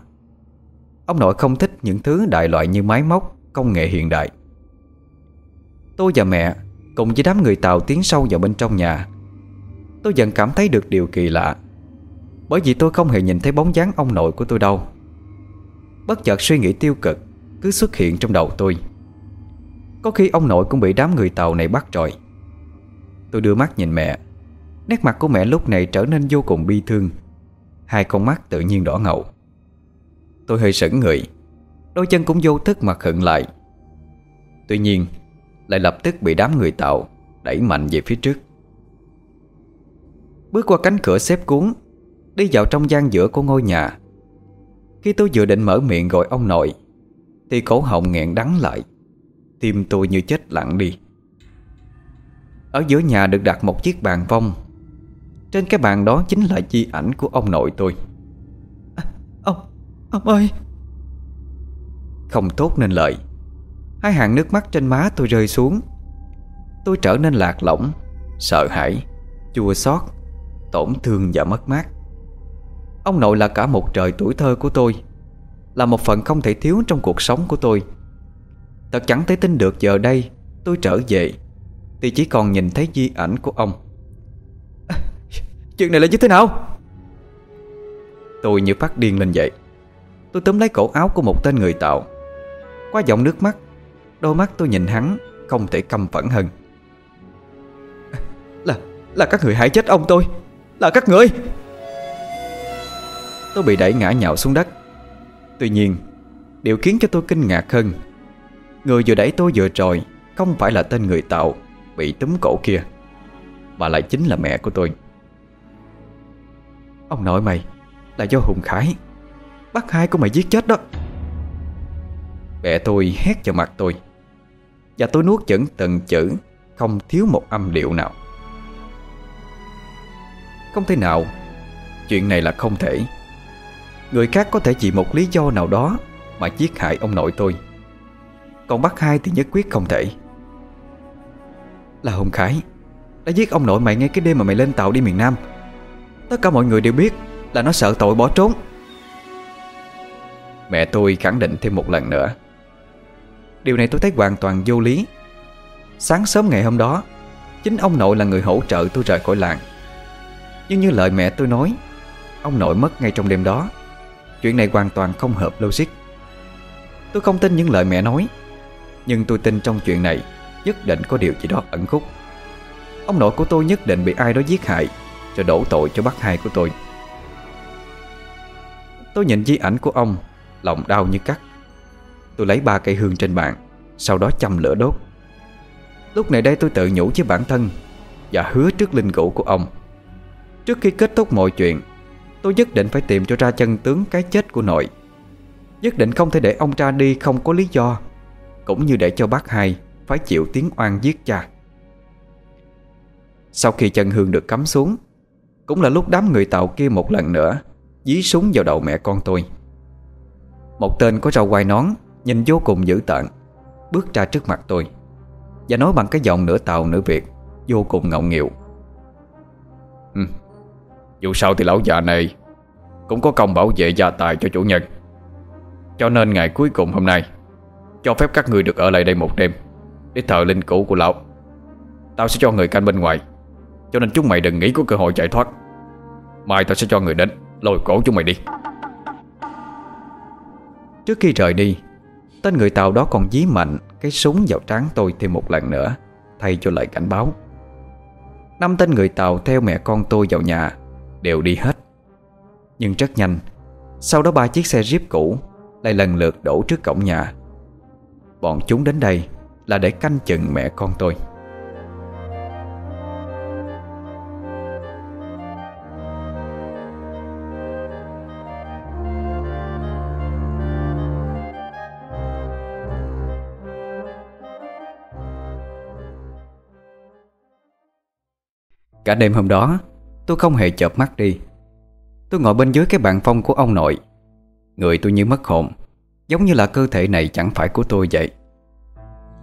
Ông nội không thích những thứ đại loại như máy móc, công nghệ hiện đại. Tôi và mẹ cùng với đám người Tàu tiến sâu vào bên trong nhà. Tôi dần cảm thấy được điều kỳ lạ Bởi vì tôi không hề nhìn thấy bóng dáng ông nội của tôi đâu. Bất chợt suy nghĩ tiêu cực Cứ xuất hiện trong đầu tôi. Có khi ông nội cũng bị đám người Tàu này bắt rồi Tôi đưa mắt nhìn mẹ Nét mặt của mẹ lúc này trở nên vô cùng bi thương. Hai con mắt tự nhiên đỏ ngầu. Tôi hơi sững người. Đôi chân cũng vô thức mà khựng lại. Tuy nhiên, Lại lập tức bị đám người tạo Đẩy mạnh về phía trước. Bước qua cánh cửa xếp cuốn, Đi vào trong gian giữa của ngôi nhà. Khi tôi dự định mở miệng gọi ông nội, Thì cổ họng nghẹn đắng lại. Tim tôi như chết lặng đi. Ở giữa nhà được đặt một chiếc bàn vong. Trên cái bàn đó chính là di ảnh của ông nội tôi. À, Ông, ông ơi. Không tốt nên lời. Hai hàng nước mắt trên má tôi rơi xuống. Tôi trở nên lạc lõng Sợ hãi Chua xót Tổn thương và mất mát. Ông nội là cả một trời tuổi thơ của tôi Là một phần không thể thiếu trong cuộc sống của tôi. Thật chẳng thể tin được giờ đây Tôi trở về Thì chỉ còn nhìn thấy di ảnh của ông Chuyện này là như thế nào? Tôi như phát điên lên vậy. Tôi túm lấy cổ áo của một tên người tạo Qua giọng nước mắt Đôi mắt tôi nhìn hắn Không thể căm phẫn hơn. Là là các người hại chết ông tôi. Là các người. Tôi bị đẩy ngã nhào xuống đất. Tuy nhiên Điều khiến cho tôi kinh ngạc hơn Người vừa đẩy tôi vừa rồi Không phải là tên người tạo Bị túm cổ kia Mà lại chính là mẹ của tôi Ông nội mày Là do Hùng Khải. Bác hai của mày giết chết đó. Mẹ tôi hét vào mặt tôi. Và tôi nuốt chửng từng chữ, Không thiếu một âm điệu nào. Không thể nào, Chuyện này là không thể. Người khác có thể chỉ một lý do nào đó Mà giết hại ông nội tôi. Còn bác hai thì nhất quyết không thể. Là hùng Khải, Đã giết ông nội mày ngay cái đêm mà mày lên tàu đi miền Nam. Tất cả mọi người đều biết Là nó sợ tội bỏ trốn. Mẹ tôi khẳng định thêm một lần nữa. Điều này tôi thấy hoàn toàn vô lý. Sáng sớm ngày hôm đó Chính ông nội là người hỗ trợ tôi rời khỏi làng. Nhưng như lời mẹ tôi nói Ông nội mất ngay trong đêm đó. Chuyện này hoàn toàn không hợp logic. Tôi không tin những lời mẹ nói Nhưng tôi tin trong chuyện này Nhất định có điều gì đó ẩn khúc. Ông nội của tôi nhất định bị ai đó giết hại rồi đổ tội cho bác hai của tôi. Tôi nhìn di ảnh của ông, Lòng đau như cắt. Tôi lấy ba cây hương trên bàn, Sau đó châm lửa đốt. Lúc này đây tôi tự nhủ với bản thân Và hứa trước linh cữu của ông. Trước khi kết thúc mọi chuyện, Tôi nhất định phải tìm cho ra chân tướng cái chết của nội. Nhất định không thể để ông ra đi không có lý do, Cũng như để cho bác hai Phải chịu tiếng oan giết cha. Sau khi chân hương được cắm xuống cũng là lúc đám người tàu kia một lần nữa Dí súng vào đầu mẹ con tôi. Một tên có rau quai nón Nhìn vô cùng dữ tợn, Bước ra trước mặt tôi Và nói bằng cái giọng nửa tàu nửa Việt, Vô cùng ngọng nghịu. Ừ. Dù sao thì lão già này Cũng có công bảo vệ gia tài cho chủ nhân. Cho nên ngày cuối cùng hôm nay, Cho phép các người được ở lại đây một đêm Để thờ linh cũ của lão. Tao sẽ cho người canh bên ngoài, Cho nên chúng mày đừng nghĩ có cơ hội chạy thoát. Mai tao sẽ cho người đến. Lôi cổ chúng mày đi. Trước khi rời đi, Tên người Tàu đó còn dí mạnh Cái súng vào trán tôi thêm một lần nữa, Thay cho lời cảnh báo. Năm tên người Tàu theo mẹ con tôi vào nhà, Đều đi hết. Nhưng rất nhanh, Sau đó ba chiếc xe Jeep cũ Lại lần lượt đổ trước cổng nhà. Bọn chúng đến đây Là để canh chừng mẹ con tôi. Cả đêm hôm đó, Tôi không hề chợp mắt đi. Tôi ngồi bên dưới cái bàn phong của ông nội. Người tôi như mất hồn, Giống như là cơ thể này chẳng phải của tôi vậy.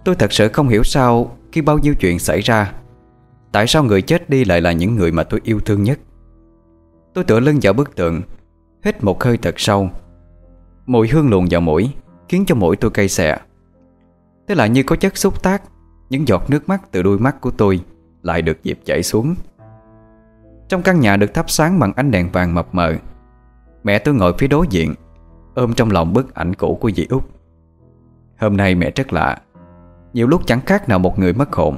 Tôi thật sự không hiểu sao, Khi bao nhiêu chuyện xảy ra, Tại sao người chết đi lại là những người mà tôi yêu thương nhất. Tôi tựa lưng vào bức tượng Hít một hơi thật sâu. Mùi hương luồn vào mũi, Khiến cho mũi tôi cay xè. Thế là như có chất xúc tác, Những giọt nước mắt từ đôi mắt của tôi Lại được dịp chảy xuống. Trong căn nhà được thắp sáng bằng ánh đèn vàng mập mờ, Mẹ tôi ngồi phía đối diện, Ôm trong lòng bức ảnh cũ của dì Út. Hôm nay mẹ rất lạ, Nhiều lúc chẳng khác nào một người mất hồn,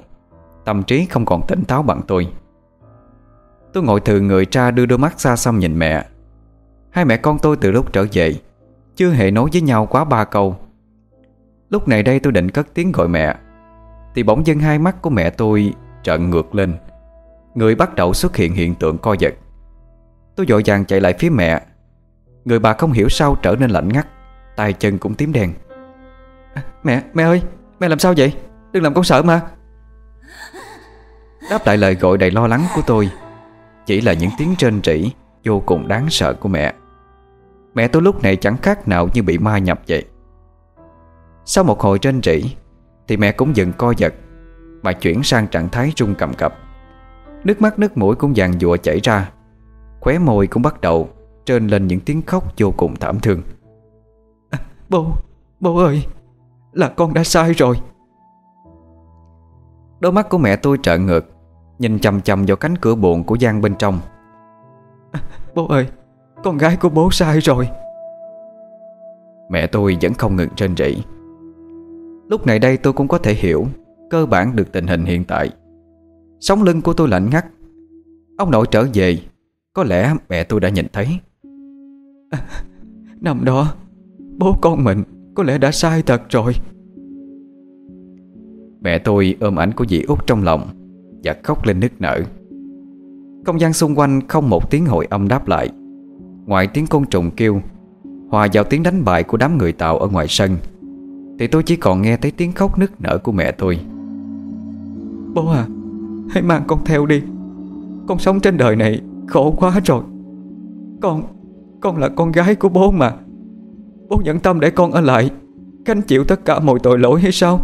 Tâm trí không còn tỉnh táo bằng tôi. Tôi ngồi thừa người ra đưa đôi mắt xa xăm nhìn mẹ. Hai mẹ con tôi từ lúc trở về, Chưa hề nói với nhau quá ba câu. Lúc này đây tôi định cất tiếng gọi mẹ, Thì bỗng dưng hai mắt của mẹ tôi trợn ngược lên. Người bắt đầu xuất hiện hiện tượng co giật. Tôi dội vàng chạy lại phía mẹ. Người bà không hiểu sao trở nên lạnh ngắt tay chân cũng tím đen. À, Mẹ, mẹ ơi, mẹ làm sao vậy? Đừng làm con sợ mà. Đáp lại lời gọi đầy lo lắng của tôi Chỉ là những tiếng trên trĩ Vô cùng đáng sợ của mẹ. Mẹ tôi lúc này chẳng khác nào như bị ma nhập vậy. Sau một hồi trên trĩ Thì mẹ cũng dừng co giật Mà chuyển sang trạng thái rung cầm cập. Nước mắt nước mũi cũng dàn dụa chảy ra. Khóe môi cũng bắt đầu Trơn lên những tiếng khóc vô cùng thảm thương. À, Bố, bố ơi Là con đã sai rồi. Đôi mắt của mẹ tôi trợn ngược Nhìn chầm chầm vào cánh cửa buồn của gian bên trong. À, Bố ơi Con gái của bố sai rồi. Mẹ tôi vẫn không ngừng trên rỉ. Lúc này đây tôi cũng có thể hiểu Cơ bản được tình hình hiện tại Sống lưng của tôi lạnh ngắt. Ông nội trở về Có lẽ mẹ tôi đã nhìn thấy. À, Năm đó Bố con mình có lẽ đã sai thật rồi. Mẹ tôi ôm ảnh của dì út trong lòng Và khóc lên nức nở. Không gian xung quanh không một tiếng hội âm đáp lại. Ngoài tiếng côn trùng kêu Hòa vào tiếng đánh bại của đám người tạo ở ngoài sân Thì tôi chỉ còn nghe thấy tiếng khóc nức nở của mẹ tôi. Bố à Hãy mang con theo đi. Con sống trên đời này, khổ quá rồi. Con Con là con gái của bố mà. Bố nhẫn tâm để con ở lại. Gánh chịu tất cả mọi tội lỗi hay sao?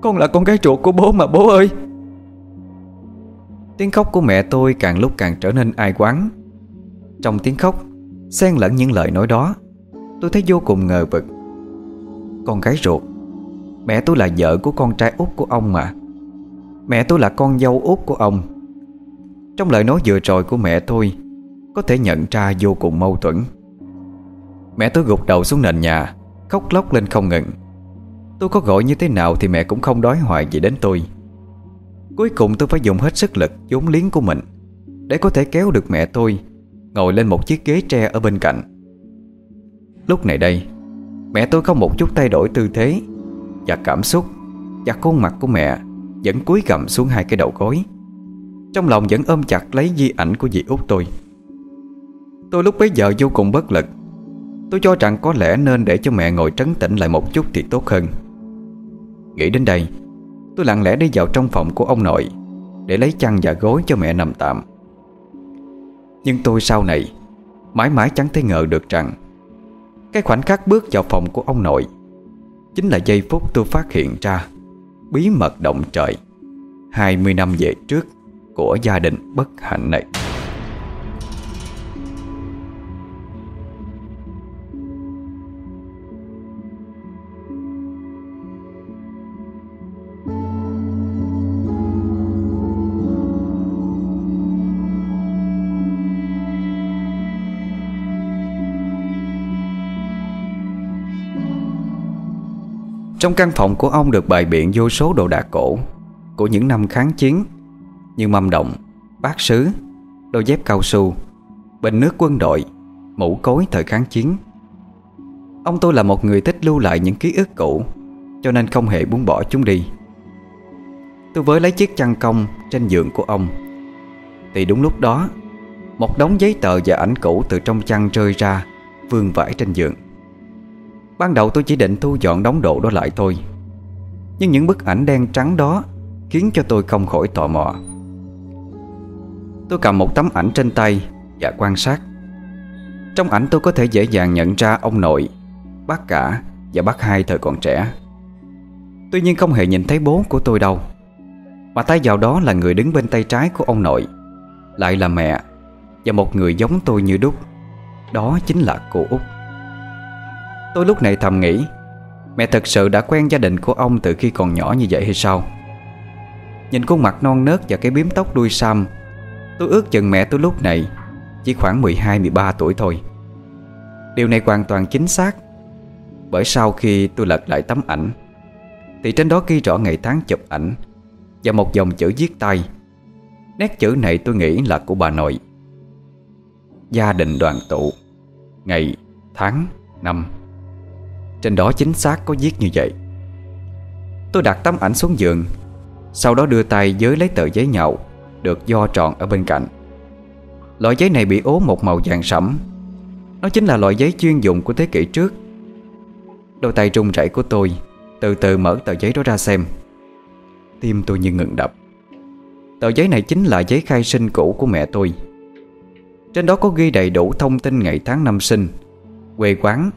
Con là con gái ruột của bố mà, bố ơi. Tiếng khóc của mẹ tôi càng lúc càng trở nên ai quán. Trong tiếng khóc, Xen lẫn những lời nói đó, Tôi thấy vô cùng ngờ vực. Con gái ruột, Mẹ tôi là vợ của con trai út của ông mà. Mẹ tôi là con dâu út của ông. Trong lời nói vừa rồi của mẹ tôi, Có thể nhận ra vô cùng mâu thuẫn. Mẹ tôi gục đầu xuống nền nhà, Khóc lóc lên không ngừng. Tôi có gọi như thế nào thì mẹ cũng không đói hoài gì đến tôi. Cuối cùng tôi phải dùng hết sức lực vốn liếng của mình Để có thể kéo được mẹ tôi Ngồi lên một chiếc ghế tre ở bên cạnh. Lúc này đây, Mẹ tôi không một chút thay đổi tư thế Và cảm xúc Và khuôn mặt của mẹ. Vẫn cúi gầm xuống hai cái đầu gối. Trong lòng vẫn ôm chặt lấy di ảnh của dì út tôi. Tôi lúc bấy giờ vô cùng bất lực. Tôi cho rằng có lẽ nên để cho mẹ ngồi trấn tĩnh lại một chút thì tốt hơn. Nghĩ đến đây, Tôi lặng lẽ đi vào trong phòng của ông nội, Để lấy chăn và gối cho mẹ nằm tạm. Nhưng tôi sau này Mãi mãi chẳng thể ngờ được rằng, Cái khoảnh khắc bước vào phòng của ông nội Chính là giây phút tôi phát hiện ra Bí mật động trời. 20 năm về trước Của gia đình bất hạnh này. Trong căn phòng của ông được bày biện vô số đồ đạc cổ Của những năm kháng chiến Như mâm động, bát sứ, đôi dép cao su Bình nước quân đội, mũ cối thời kháng chiến. Ông tôi là một người thích lưu lại những ký ức cũ Cho nên không hề buông bỏ chúng đi. Tôi với lấy chiếc chăn cong trên giường của ông. Thì đúng lúc đó Một đống giấy tờ và ảnh cũ từ trong chăn rơi ra Vương vãi trên giường. Ban đầu tôi chỉ định thu dọn đống đồ đó lại thôi. Nhưng những bức ảnh đen trắng đó Khiến cho tôi không khỏi tò mò. Tôi cầm một tấm ảnh trên tay Và quan sát. Trong ảnh tôi có thể dễ dàng nhận ra ông nội, Bác cả và bác hai thời còn trẻ. Tuy nhiên không hề nhìn thấy bố của tôi đâu, Mà tay vào đó là người đứng bên tay trái của ông nội, Lại là mẹ Và một người giống tôi như đúc. Đó chính là cô út. Tôi lúc này thầm nghĩ Mẹ thật sự đã quen gia đình của ông từ khi còn nhỏ như vậy hay sao? Nhìn khuôn mặt non nớt và cái biếm tóc đuôi sam Tôi ước chừng mẹ tôi lúc này Chỉ khoảng 12-13 tuổi thôi. Điều này hoàn toàn chính xác Bởi sau khi tôi lật lại tấm ảnh Thì trên đó ghi rõ ngày tháng chụp ảnh Và một dòng chữ viết tay. Nét chữ này tôi nghĩ là của bà nội. Gia đình đoàn tụ Ngày, tháng, năm. Trên đó chính xác có viết như vậy. Tôi đặt tấm ảnh xuống giường, Sau đó đưa tay giới lấy tờ giấy nhậu Được do tròn ở bên cạnh. Loại giấy này bị ố một màu vàng sẫm. Nó chính là loại giấy chuyên dụng của thế kỷ trước. Đôi tay run rẩy của tôi Từ từ mở tờ giấy đó ra xem. Tim tôi như ngừng đập. Tờ giấy này chính là giấy khai sinh cũ của mẹ tôi. Trên đó có ghi đầy đủ thông tin ngày tháng năm sinh, Quê quán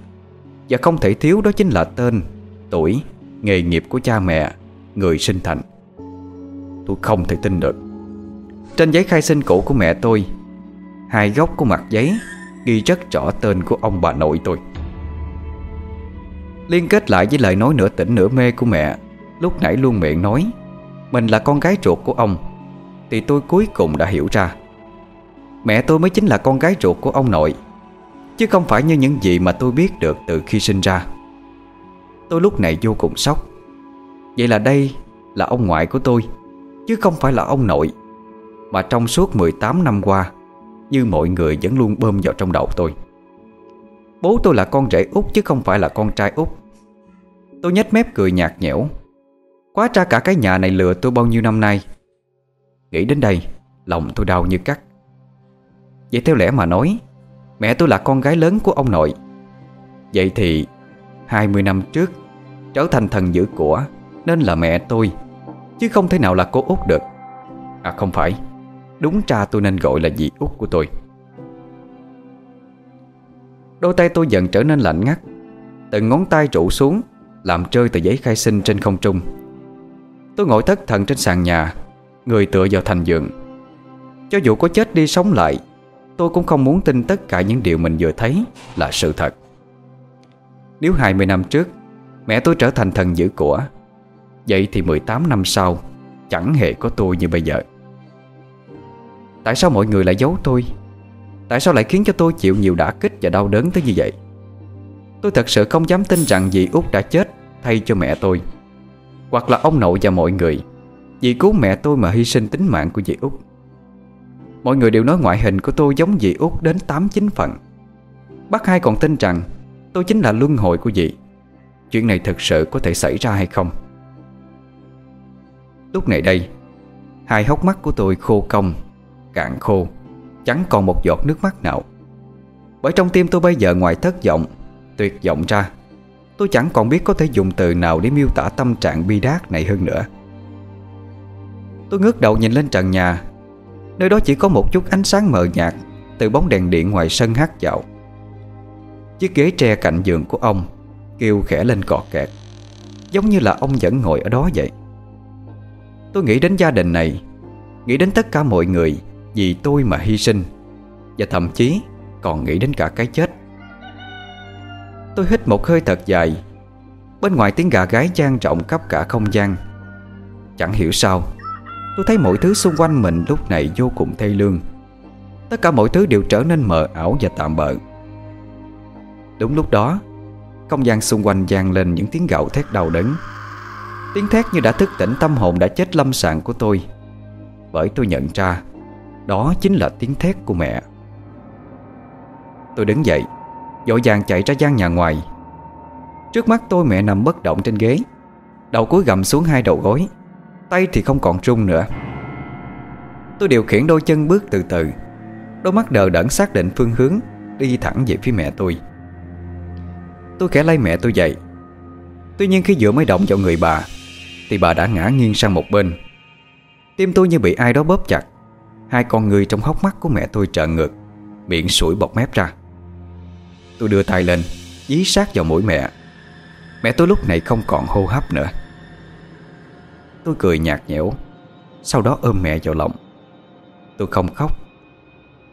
và không thể thiếu đó chính là tên, Tuổi, Nghề nghiệp của cha mẹ, Người sinh thành. Tôi không thể tin được. Trên giấy khai sinh cũ của mẹ tôi, Hai góc của mặt giấy Ghi rất rõ tên của ông bà nội tôi. Liên kết lại với lời nói nửa tỉnh nửa mê của mẹ, Lúc nãy luôn miệng nói, Mình là con gái ruột của ông. Thì tôi cuối cùng đã hiểu ra. Mẹ tôi mới chính là con gái ruột của ông nội. Chứ không phải như những gì mà tôi biết được từ khi sinh ra. Tôi lúc này vô cùng sốc. Vậy là đây là ông ngoại của tôi, Chứ không phải là ông nội, Mà trong suốt 18 năm qua, Như mọi người vẫn luôn bơm vào trong đầu tôi. Bố tôi là con rể út chứ không phải là con trai út. Tôi nhếch mép cười nhạt nhẽo. Quá ra cả cái nhà này lừa tôi bao nhiêu năm nay. Nghĩ đến đây, Lòng tôi đau như cắt. Vậy theo lẽ mà nói Mẹ tôi là con gái lớn của ông nội. Vậy thì 20 năm trước, Trở thành thần giữ của Nên là mẹ tôi, Chứ không thể nào là cô út được. À không phải. Đúng cha tôi nên gọi là dì út của tôi. Đôi tay tôi dần trở nên lạnh ngắt. Từng ngón tay trụ xuống, Làm rơi tờ giấy khai sinh trên không trung. Tôi ngồi thất thần trên sàn nhà, Người tựa vào thành giường. Cho dù có chết đi sống lại Tôi cũng không muốn tin tất cả những điều mình vừa thấy Là sự thật. Nếu 20 năm trước, Mẹ tôi trở thành thần giữ của, Vậy thì 18 năm sau, Chẳng hề có tôi như bây giờ. Tại sao mọi người lại giấu tôi? Tại sao lại khiến cho tôi chịu nhiều đả kích và đau đớn tới như vậy? Tôi thật sự không dám tin rằng dì út đã chết Thay cho mẹ tôi, Hoặc là ông nội và mọi người, Vì cứu mẹ tôi mà hy sinh tính mạng của dì út. Mọi người đều nói ngoại hình của tôi giống dị út đến 8-9 phần. Bác hai còn tin rằng Tôi chính là luân hồi của dị. Chuyện này thực sự có thể xảy ra hay không? Lúc này đây, Hai hốc mắt của tôi khô cong, Cạn khô, Chẳng còn một giọt nước mắt nào. Bởi trong tim tôi bây giờ ngoài thất vọng, Tuyệt vọng ra, Tôi chẳng còn biết có thể dùng từ nào để miêu tả tâm trạng bi đát này hơn nữa. Tôi ngước đầu nhìn lên trần nhà Nơi đó chỉ có một chút ánh sáng mờ nhạt, Từ bóng đèn điện ngoài sân hát dạo. Chiếc ghế tre cạnh giường của ông Kêu khẽ lên cọt kẹt, Giống như là ông vẫn ngồi ở đó vậy. Tôi nghĩ đến gia đình này, Nghĩ đến tất cả mọi người Vì tôi mà hy sinh, Và thậm chí còn nghĩ đến cả cái chết. Tôi hít một hơi thật dài, Bên ngoài tiếng gà gái trang trọng khắp cả không gian. Chẳng hiểu sao Tôi thấy mọi thứ xung quanh mình lúc này vô cùng thê lương. Tất cả mọi thứ đều trở nên mờ ảo và tạm bợ. Đúng lúc đó, Không gian xung quanh vang lên những tiếng gạo thét đau đớn. Tiếng thét như đã thức tỉnh tâm hồn đã chết lâm sàng của tôi. Bởi tôi nhận ra, Đó chính là tiếng thét của mẹ. Tôi đứng dậy Dội vàng chạy ra gian nhà ngoài. Trước mắt tôi mẹ nằm bất động trên ghế, Đầu cúi gầm xuống hai đầu gối. Tay thì không còn trung nữa. Tôi điều khiển đôi chân bước từ từ. Đôi mắt đờ đẫn xác định phương hướng, Đi thẳng về phía mẹ tôi. Tôi khẽ lay mẹ tôi dậy. Tuy nhiên khi vừa mới động vào người bà, Thì bà đã ngã nghiêng sang một bên. Tim tôi như bị ai đó bóp chặt. Hai con người trong hốc mắt của mẹ tôi trợn ngược, Miệng sủi bọt mép ra. Tôi đưa tay lên, Dí sát vào mũi mẹ. Mẹ tôi lúc này không còn hô hấp nữa. Tôi cười nhạt nhẽo. Sau đó ôm mẹ vào lòng. Tôi không khóc.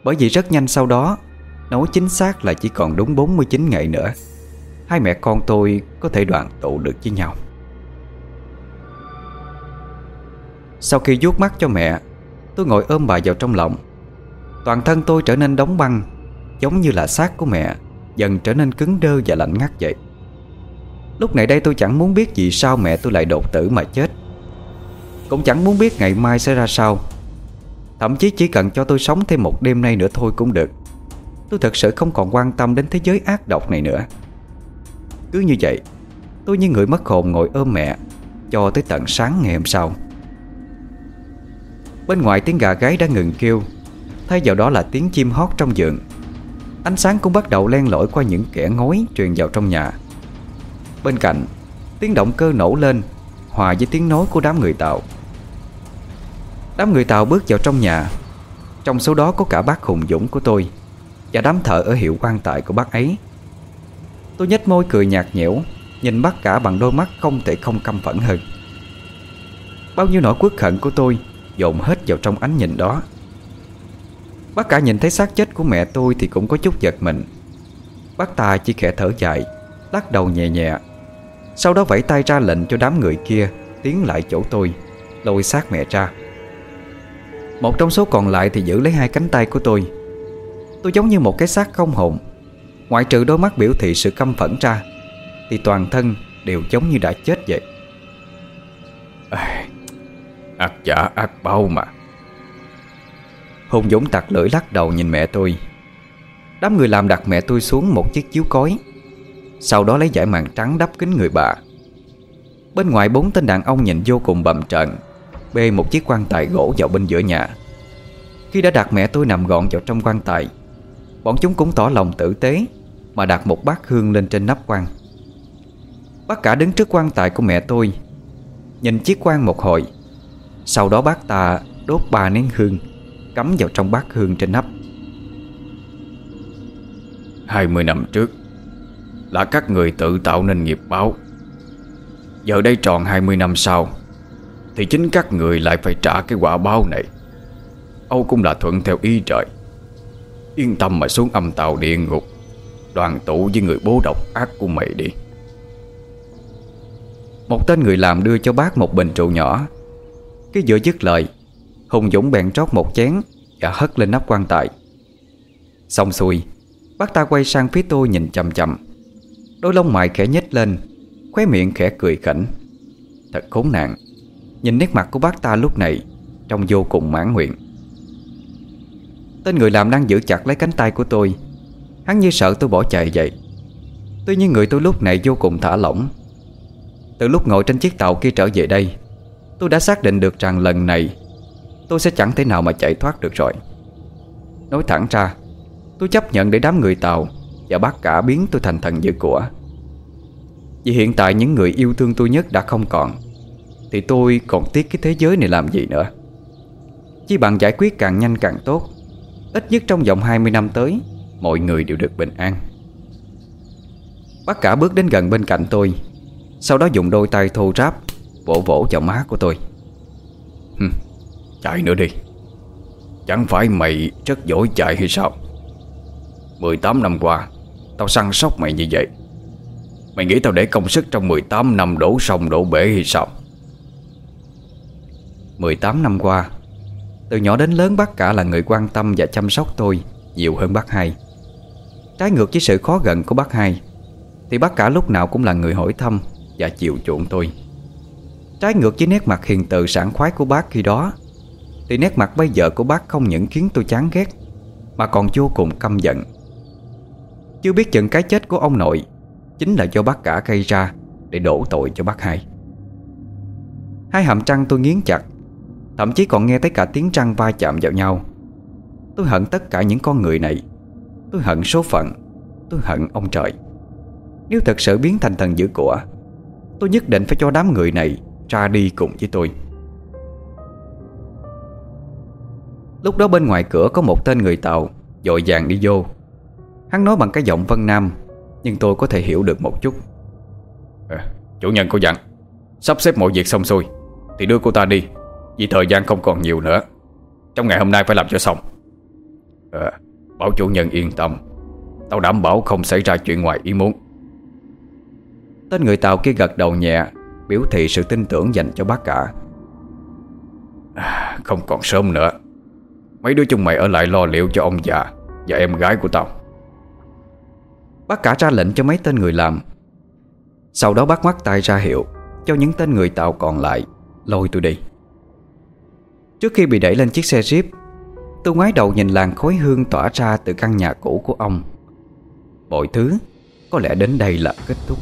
Bởi vì rất nhanh sau đó, Nói chính xác là chỉ còn đúng 49 ngày nữa. Hai mẹ con tôi có thể đoàn tụ được với nhau. Sau khi vuốt mắt cho mẹ, Tôi ngồi ôm bà vào trong lòng. Toàn thân tôi trở nên đóng băng, Giống như là xác của mẹ Dần trở nên cứng đơ và lạnh ngắt vậy. Lúc này đây tôi chẳng muốn biết vì sao mẹ tôi lại đột tử mà chết. Cũng chẳng muốn biết ngày mai sẽ ra sao. Thậm chí chỉ cần cho tôi sống thêm một đêm nay nữa thôi cũng được. Tôi thật sự không còn quan tâm đến thế giới ác độc này nữa. Cứ như vậy, Tôi như người mất hồn ngồi ôm mẹ, Cho tới tận sáng ngày hôm sau. Bên ngoài tiếng gà gáy đã ngừng kêu, Thay vào đó là tiếng chim hót trong giường. Ánh sáng cũng bắt đầu len lỏi qua những kẻ ngói truyền vào trong nhà. Bên cạnh, Tiếng động cơ nổ lên, Hòa với tiếng nói của đám người tạo. Đám người Tàu bước vào trong nhà. Trong số đó có cả bác Hùng Dũng của tôi Và đám thợ ở hiệu quan tại của bác ấy. Tôi nhếch môi cười nhạt nhẽo, Nhìn bác cả bằng đôi mắt không thể không căm phẫn hơn. Bao nhiêu nỗi quốc hận của tôi Dồn hết vào trong ánh nhìn đó. Bác cả nhìn thấy xác chết của mẹ tôi Thì cũng có chút giật mình. Bác ta chỉ khẽ thở dài, Lắc đầu nhẹ nhẹ. Sau đó vẫy tay ra lệnh cho đám người kia Tiến lại chỗ tôi, Lôi xác mẹ ra. Một trong số còn lại thì giữ lấy hai cánh tay của tôi. Tôi giống như một cái xác không hồn. Ngoại trừ đôi mắt biểu thị sự căm phẫn ra Thì toàn thân đều giống như đã chết vậy. À, Ác giả ác bao mà. Hùng Dũng tặc lưỡi lắc đầu nhìn mẹ tôi. Đám người làm đặt mẹ tôi xuống một chiếc chiếu cối. Sau đó lấy giải màn trắng đắp kính người bà. Bên ngoài bốn tên đàn ông nhìn vô cùng bầm trận Bê một chiếc quan tài gỗ vào bên giữa nhà. Khi đã đặt mẹ tôi nằm gọn vào trong quan tài, Bọn chúng cũng tỏ lòng tử tế Mà đặt một bát hương lên trên nắp quan. Bác cả đứng trước quan tài của mẹ tôi, Nhìn chiếc quan một hồi. Sau đó bác ta đốt ba nén hương, Cắm vào trong bát hương trên nắp. 20 năm trước, Là các người tự tạo nên nghiệp báo. Giờ đây tròn 20 năm sau thì chính các người lại phải trả cái quả bao này. Âu cũng là thuận theo ý trời. Yên tâm mà xuống âm tàu địa ngục. Đoàn tụ với người bố độc ác của mày đi. Một tên người làm đưa cho bác một bình rượu nhỏ. Cái giữa dứt lời, Hùng Dũng bèn trót một chén Và hất lên nắp quan tài. Xong xuôi, Bác ta quay sang phía tôi nhìn chậm chậm Đôi lông mày khẽ nhếch lên, Khóe miệng khẽ cười khỉnh. Thật khốn nạn. Nhìn nét mặt của bác ta lúc này, Trông vô cùng mãn nguyện. Tên người làm đang giữ chặt lấy cánh tay của tôi. Hắn như sợ tôi bỏ chạy vậy. Tuy nhiên người tôi lúc này vô cùng thả lỏng. Từ lúc ngồi trên chiếc tàu kia trở về đây, Tôi đã xác định được rằng lần này, Tôi sẽ chẳng thể nào mà chạy thoát được rồi. Nói thẳng ra, Tôi chấp nhận để đám người Tàu Và bác cả biến tôi thành thần dữ của. Vì hiện tại những người yêu thương tôi nhất đã không còn. Thì tôi còn tiếc cái thế giới này làm gì nữa. Chỉ bằng giải quyết càng nhanh càng tốt Ít nhất trong vòng 20 năm tới Mọi người đều được bình an. Bác cả bước đến gần bên cạnh tôi Sau đó dùng đôi tay thô ráp Vỗ vỗ vào má của tôi. Hừm, Chạy nữa đi. Chẳng phải mày rất giỏi chạy hay sao? 18 năm qua Tao săn sóc mày như vậy. Mày nghĩ tao để công sức trong 18 năm đổ sông đổ bể hay sao? 18 năm qua. Từ nhỏ đến lớn bác cả là người quan tâm và chăm sóc tôi Nhiều hơn bác hai. Trái ngược với sự khó gần của bác hai, Thì bác cả lúc nào cũng là người hỏi thăm Và chịu chuộng tôi. Trái ngược với nét mặt hiền từ sảng khoái của bác khi đó, Thì nét mặt bây giờ của bác không những khiến tôi chán ghét, Mà còn vô cùng căm giận. Chưa biết chừng cái chết của ông nội Chính là do bác cả gây ra Để đổ tội cho bác hai. Hai hàm trăng tôi nghiến chặt Thậm chí còn nghe thấy cả tiếng răng va chạm vào nhau. Tôi hận tất cả những con người này. Tôi hận số phận. Tôi hận ông trời. Nếu thật sự biến thành thần dữ của Tôi nhất định phải cho đám người này Ra đi cùng với tôi. Lúc đó bên ngoài cửa có một tên người Tàu Dội vàng đi vô. Hắn nói bằng cái giọng Vân Nam Nhưng tôi có thể hiểu được một chút. À, Chủ nhân cô dặn Sắp xếp mọi việc xong xuôi Thì đưa cô ta đi. Vì thời gian không còn nhiều nữa. Trong ngày hôm nay phải làm cho xong. À, Bảo chủ nhân yên tâm. Tao đảm bảo không xảy ra chuyện ngoài ý muốn. Tên người Tàu kia gật đầu nhẹ Biểu thị sự tin tưởng dành cho bác cả. À, Không còn sớm nữa. Mấy đứa chúng mày ở lại lo liệu cho ông già Và em gái của tao. Bác cả ra lệnh cho mấy tên người làm. Sau đó bác mắt tay ra hiệu Cho những tên người Tàu còn lại Lôi tôi đi. Trước khi bị đẩy lên chiếc xe jeep, Tôi ngoái đầu nhìn làn khói hương tỏa ra Từ căn nhà cũ của ông. Mọi thứ Có lẽ đến đây là kết thúc.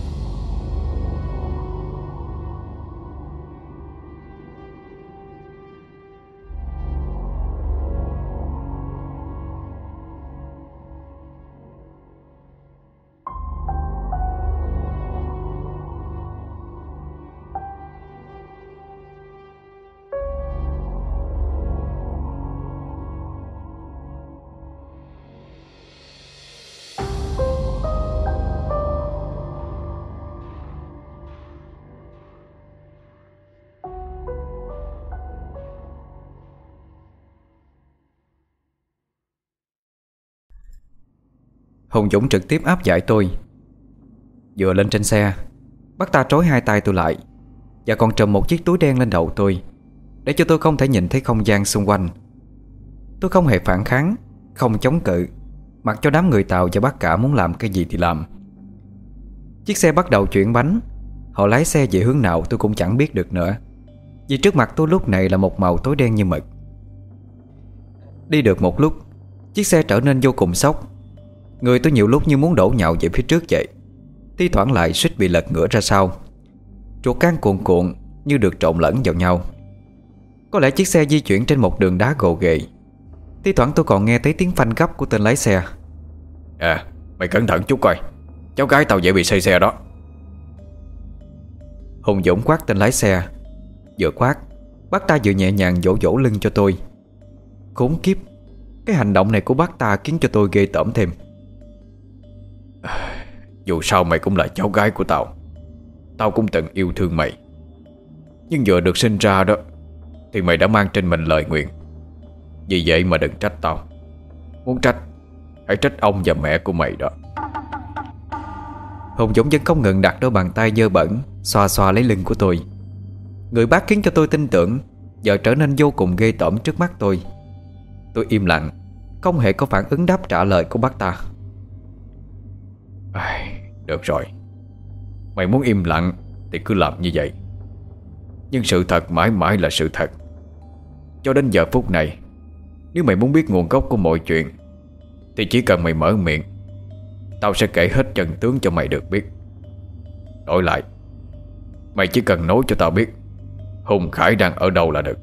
Hùng Dũng trực tiếp áp giải tôi. Vừa lên trên xe, Bắt ta trói hai tay tôi lại Và còn trùm một chiếc túi đen lên đầu tôi Để cho tôi không thể nhìn thấy không gian xung quanh. Tôi không hề phản kháng, Không chống cự, Mặc cho đám người Tàu và bác cả muốn làm cái gì thì làm. Chiếc xe bắt đầu chuyển bánh, Họ lái xe về hướng nào tôi cũng chẳng biết được nữa, Vì trước mặt tôi lúc này là một màu tối đen như mực. Đi được một lúc, Chiếc xe trở nên vô cùng sốc. Người tôi nhiều lúc như muốn đổ nhào về phía trước vậy. Thi thoảng lại suýt bị lật ngửa ra sau. Chuột can cuộn cuộn Như được trộn lẫn vào nhau. Có lẽ chiếc xe di chuyển trên một đường đá gồ ghề. Thi thoảng tôi còn nghe thấy tiếng phanh gấp của tên lái xe. À mày cẩn thận chút coi. Cháu gái tao dễ bị xây xe đó. Hùng Dũng quát tên lái xe. Vừa quát Bác ta vừa nhẹ nhàng vỗ vỗ lưng cho tôi. Khốn kiếp Cái hành động này của bác ta khiến cho tôi ghê tởm thêm dù sao mày cũng là cháu gái của tao. Tao cũng từng yêu thương mày. Nhưng vừa được sinh ra đó, Thì mày đã mang trên mình lời nguyện. Vì vậy mà đừng trách tao. Muốn trách, Hãy trách ông và mẹ của mày đó. Hùng Dũng vẫn không ngừng đặt đôi bàn tay dơ bẩn, Xoa xoa lấy lưng của tôi. Người bác khiến cho tôi tin tưởng, Giờ trở nên vô cùng ghê tởm trước mắt tôi. Tôi im lặng, Không hề có phản ứng đáp trả lời của bác ta được rồi. Mày muốn im lặng Thì cứ làm như vậy. Nhưng sự thật mãi mãi là sự thật. Cho đến giờ phút này, Nếu mày muốn biết nguồn gốc của mọi chuyện, Thì chỉ cần mày mở miệng, Tao sẽ kể hết chân tướng cho mày được biết. Đổi lại, Mày chỉ cần nói cho tao biết Hùng Khải đang ở đâu là được.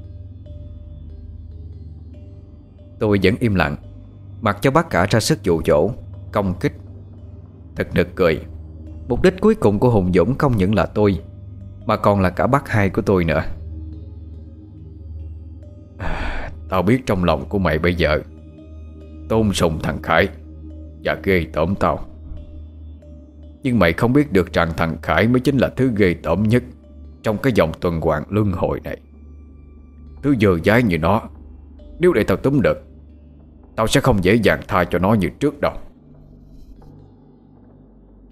Tôi vẫn im lặng, Mặc cho bác cả ra sức dụ dỗ, Công kích. Thật nực cười. Mục đích cuối cùng của Hùng Dũng không những là tôi, Mà còn là cả bác hai của tôi nữa. À, tao biết trong lòng của mày bây giờ, Tôn sùng thằng Khải Và ghê tởm tao. Nhưng mày không biết được rằng thằng Khải Mới chính là thứ ghê tởm nhất Trong cái dòng tuần hoàn luân hồi này. Thứ dơ dái như nó, Nếu để tao túm được, Tao sẽ không dễ dàng tha cho nó như trước đâu.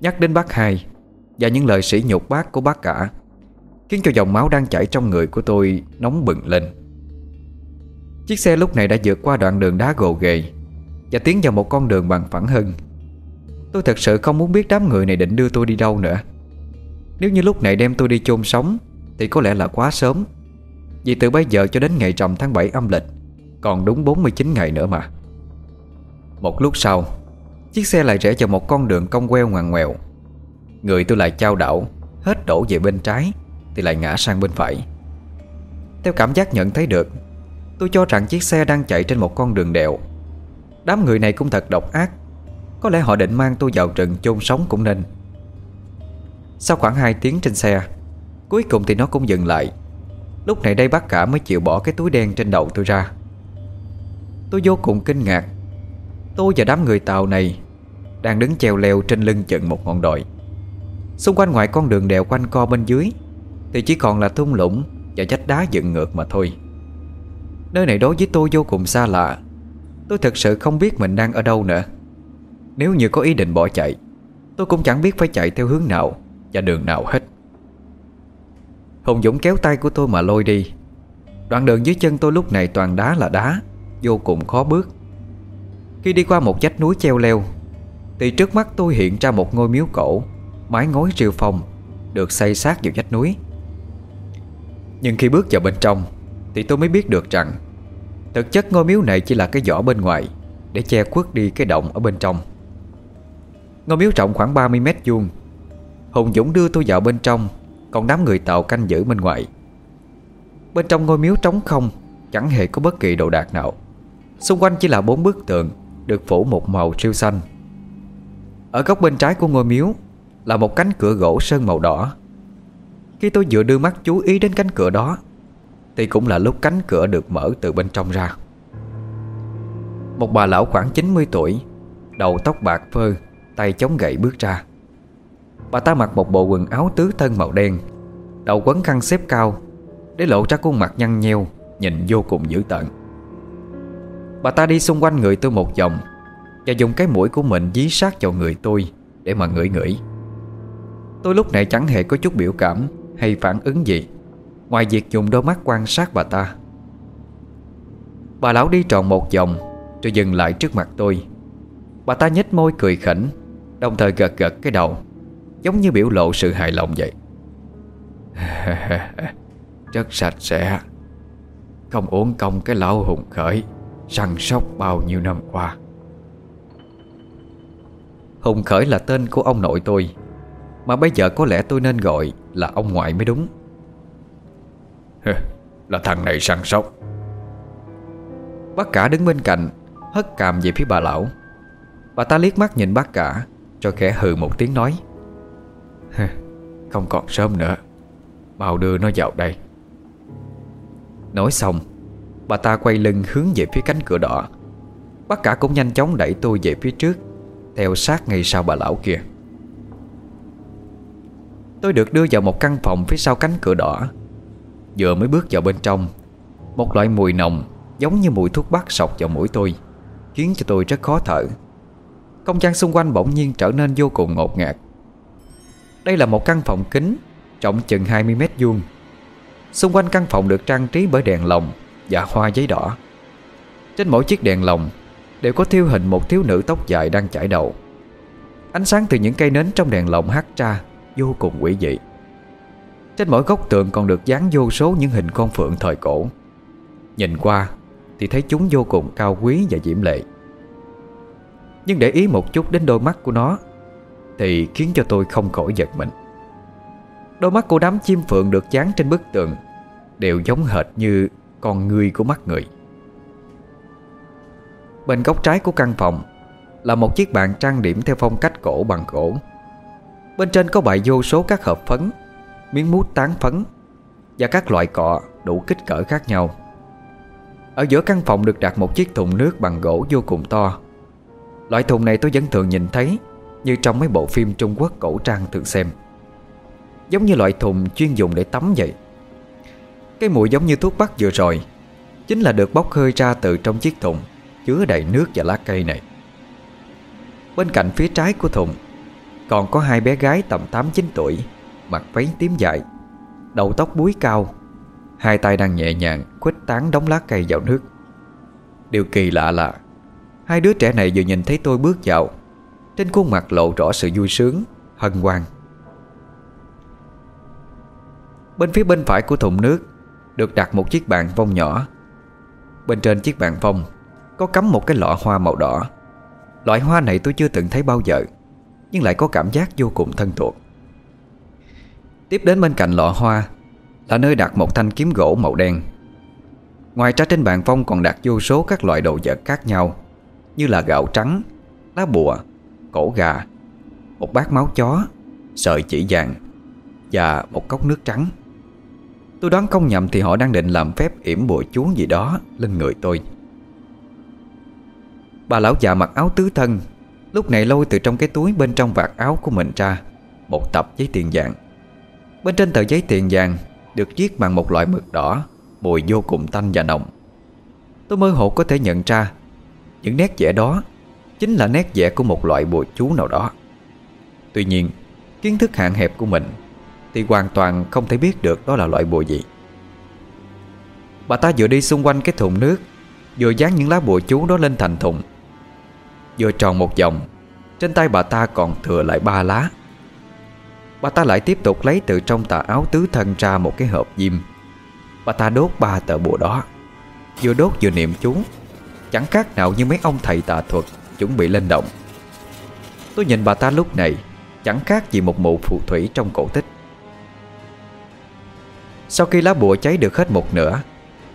Nhắc đến bác hai Và những lời sỉ nhục bác của bác cả, Khiến cho dòng máu đang chảy trong người của tôi Nóng bừng lên. Chiếc xe lúc này đã vượt qua đoạn đường đá gồ ghề Và tiến vào một con đường bằng phẳng hơn Tôi thật sự không muốn biết đám người này định đưa tôi đi đâu nữa. Nếu như lúc này đem tôi đi chôn sống Thì có lẽ là quá sớm, Vì từ bây giờ cho đến ngày trầm tháng 7 âm lịch Còn đúng 49 ngày nữa mà. Một lúc sau Chiếc xe lại rẽ vào một con đường cong queo ngoằn ngoèo. Người tôi lại trao đảo, Hết đổ về bên trái, Thì lại ngã sang bên phải. Theo cảm giác nhận thấy được, Tôi cho rằng chiếc xe đang chạy trên một con đường đèo. Đám người này cũng thật độc ác. Có lẽ họ định mang tôi vào rừng chôn sống cũng nên. Sau khoảng 2 tiếng trên xe, Cuối cùng thì nó cũng dừng lại. Lúc này đây bác cả mới chịu bỏ cái túi đen trên đầu tôi ra. Tôi vô cùng kinh ngạc. Tôi và đám người Tàu này Đang đứng treo leo trên lưng chừng một ngọn đồi. Xung quanh ngoài con đường đèo quanh co bên dưới Thì chỉ còn là thung lũng Và vách đá dựng ngược mà thôi. Nơi này đối với tôi vô cùng xa lạ. Tôi thực sự không biết mình đang ở đâu nữa. Nếu như có ý định bỏ chạy, Tôi cũng chẳng biết phải chạy theo hướng nào Và đường nào hết. Hùng Dũng kéo tay của tôi mà lôi đi. Đoạn đường dưới chân tôi lúc này toàn đá là đá, Vô cùng khó bước. Khi đi qua một dách núi treo leo, Thì trước mắt tôi hiện ra một ngôi miếu cổ, Mái ngói rêu phong, Được xây sát vào dách núi. Nhưng khi bước vào bên trong, Thì tôi mới biết được rằng, Thực chất ngôi miếu này chỉ là cái vỏ bên ngoài Để che khuất đi cái động ở bên trong. Ngôi miếu rộng khoảng 30 mét vuông. Hùng Dũng đưa tôi vào bên trong, Còn đám người tàu canh giữ bên ngoài. Bên trong ngôi miếu trống không, Chẳng hề có bất kỳ đồ đạc nào. Xung quanh chỉ là bốn bức tượng được phủ một màu siêu xanh. Ở góc bên trái của ngôi miếu Là một cánh cửa gỗ sơn màu đỏ. Khi tôi vừa đưa mắt chú ý đến cánh cửa đó, Thì cũng là lúc cánh cửa được mở từ bên trong ra. Một bà lão khoảng 90 tuổi, Đầu tóc bạc phơ, Tay chống gậy bước ra. Bà ta mặc một bộ quần áo tứ thân màu đen, Đầu quấn khăn xếp cao, Để lộ ra khuôn mặt nhăn nheo, Nhìn vô cùng dữ tợn. Bà ta đi xung quanh người tôi một vòng Và dùng cái mũi của mình dí sát vào người tôi Để mà ngửi ngửi. Tôi lúc này chẳng hề có chút biểu cảm Hay phản ứng gì, Ngoài việc dùng đôi mắt quan sát bà ta. Bà lão đi tròn một vòng Rồi dừng lại trước mặt tôi. Bà ta nhếch môi cười khỉnh, Đồng thời gật gật cái đầu, Giống như biểu lộ sự hài lòng vậy. Rất sạch sẽ. Không uống công cái lão hùng khởi. Săn sóc bao nhiêu năm qua. Hùng khởi là tên của ông nội tôi, Mà bây giờ có lẽ tôi nên gọi Là ông ngoại mới đúng. Là thằng này săn sóc. Bác cả đứng bên cạnh, Hất cằm về phía bà lão. Bà ta liếc mắt nhìn bác cả, cho khẽ hừ một tiếng nói. Không còn sớm nữa, Mau đưa nó vào đây. Nói xong Bà ta quay lưng hướng về phía cánh cửa đỏ. Bác cả cũng nhanh chóng đẩy tôi về phía trước, Theo sát ngay sau bà lão kia. Tôi được đưa vào một căn phòng phía sau cánh cửa đỏ. Vừa mới bước vào bên trong, Một loại mùi nồng Giống như mùi thuốc bắc sọc vào mũi tôi, Khiến cho tôi rất khó thở. Không gian xung quanh bỗng nhiên trở nên vô cùng ngột ngạt. Đây là một căn phòng kính Trọng chừng 20 mét vuông. Xung quanh căn phòng được trang trí bởi đèn lồng và hoa giấy đỏ. Trên mỗi chiếc đèn lồng Đều có thiêu hình một thiếu nữ tóc dài đang chải đầu. Ánh sáng từ những cây nến trong đèn lồng hắt ra Vô cùng quỷ dị. Trên mỗi góc tường còn được dán vô số những hình con phượng thời cổ. Nhìn qua Thì thấy chúng vô cùng cao quý và diễm lệ. Nhưng để ý một chút đến đôi mắt của nó Thì khiến cho tôi không khỏi giật mình. Đôi mắt của đám chim phượng được dán trên bức tường Đều giống hệt như con người của mắt người. Bên góc trái của căn phòng Là một chiếc bàn trang điểm theo phong cách cổ bằng gỗ. Bên trên có bày vô số các hộp phấn, Miếng mút tán phấn Và các loại cọ đủ kích cỡ khác nhau. Ở giữa căn phòng được đặt một chiếc thùng nước bằng gỗ vô cùng to. Loại thùng này tôi vẫn thường nhìn thấy Như trong mấy bộ phim Trung Quốc cổ trang thường xem. Giống như loại thùng chuyên dùng để tắm vậy. Cái mùi giống như thuốc bắc vừa rồi. Chính là được bốc hơi ra từ trong chiếc thùng, Chứa đầy nước và lá cây này. Bên cạnh phía trái của thùng, Còn có hai bé gái tầm 8-9 tuổi, Mặc váy tím dài, Đầu tóc búi cao, Hai tay đang nhẹ nhàng khuếch tán đống lá cây vào nước. Điều kỳ lạ là, Hai đứa trẻ này vừa nhìn thấy tôi bước vào, Trên khuôn mặt lộ rõ sự vui sướng, Hân hoan. Bên phía bên phải của thùng nước được đặt một chiếc bàn phong nhỏ. Bên trên chiếc bàn phong Có cắm một cái lọ hoa màu đỏ. Loại hoa này tôi chưa từng thấy bao giờ Nhưng lại có cảm giác vô cùng thân thuộc. Tiếp đến bên cạnh lọ hoa Là nơi đặt một thanh kiếm gỗ màu đen. Ngoài ra trên bàn phong còn đặt vô số các loại đồ vật khác nhau Như là gạo trắng, lá bùa, cổ gà Một bát máu chó, sợi chỉ vàng Và một cốc nước trắng. Tôi đoán không nhầm thì họ đang định làm phép yểm bùa chú gì đó lên người tôi. Bà lão già mặc áo tứ thân, Lúc này lôi từ trong cái túi bên trong vạt áo của mình ra Một tập giấy tiền vàng. Bên trên tờ giấy tiền vàng Được viết bằng một loại mực đỏ, Mùi vô cùng tanh và nồng. Tôi mơ hồ có thể nhận ra, Những nét vẽ đó Chính là nét vẽ của một loại bùa chú nào đó. Tuy nhiên, Kiến thức hạn hẹp của mình thì hoàn toàn không thể biết được đó là loại bùa gì. Bà ta vừa đi xung quanh cái thùng nước, Vừa dán những lá bùa chú đó lên thành thùng. Vừa tròn một vòng, Trên tay bà ta còn thừa lại ba lá. Bà ta lại tiếp tục lấy từ trong tà áo tứ thân ra một cái hộp diêm. Bà ta đốt ba tờ bùa đó. Vừa đốt vừa niệm chú. Chẳng khác nào như mấy ông thầy tà thuật Chuẩn bị lên động. Tôi nhìn bà ta lúc này, Chẳng khác gì một mụ phù thủy trong cổ tích. Sau khi lá bùa cháy được hết một nửa,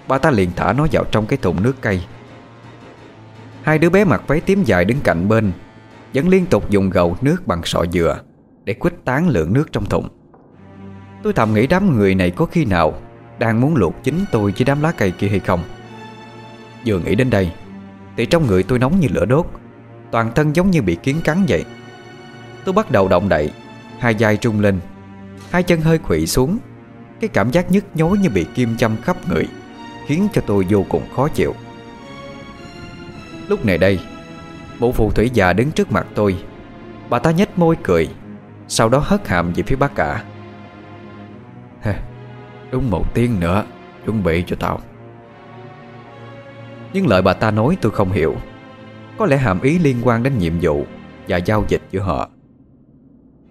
Bà ta liền thả nó vào trong cái thùng nước cây Hai đứa bé mặc váy tím dài đứng cạnh bên, Vẫn liên tục dùng gầu nước bằng sọ dừa Để quýt tán lượng nước trong thùng. Tôi thầm nghĩ đám người này có khi nào Đang muốn luộc chính tôi với đám lá cây kia hay không. Vừa nghĩ đến đây Thì trong người tôi nóng như lửa đốt, Toàn thân giống như bị kiến cắn vậy. Tôi bắt đầu động đậy, Hai vai trung lên, Hai chân hơi khuỵu xuống cái cảm giác nhức nhối như bị kim châm khắp người, Khiến cho tôi vô cùng khó chịu. Lúc này đây, bộ phù thủy già đứng trước mặt tôi. Bà ta nhếch môi cười, Sau đó hất hàm về phía bác cả. Đúng một tiếng nữa, Chuẩn bị cho tao. Nhưng lời bà ta nói tôi không hiểu. Có lẽ hàm ý liên quan đến nhiệm vụ Và giao dịch giữa họ.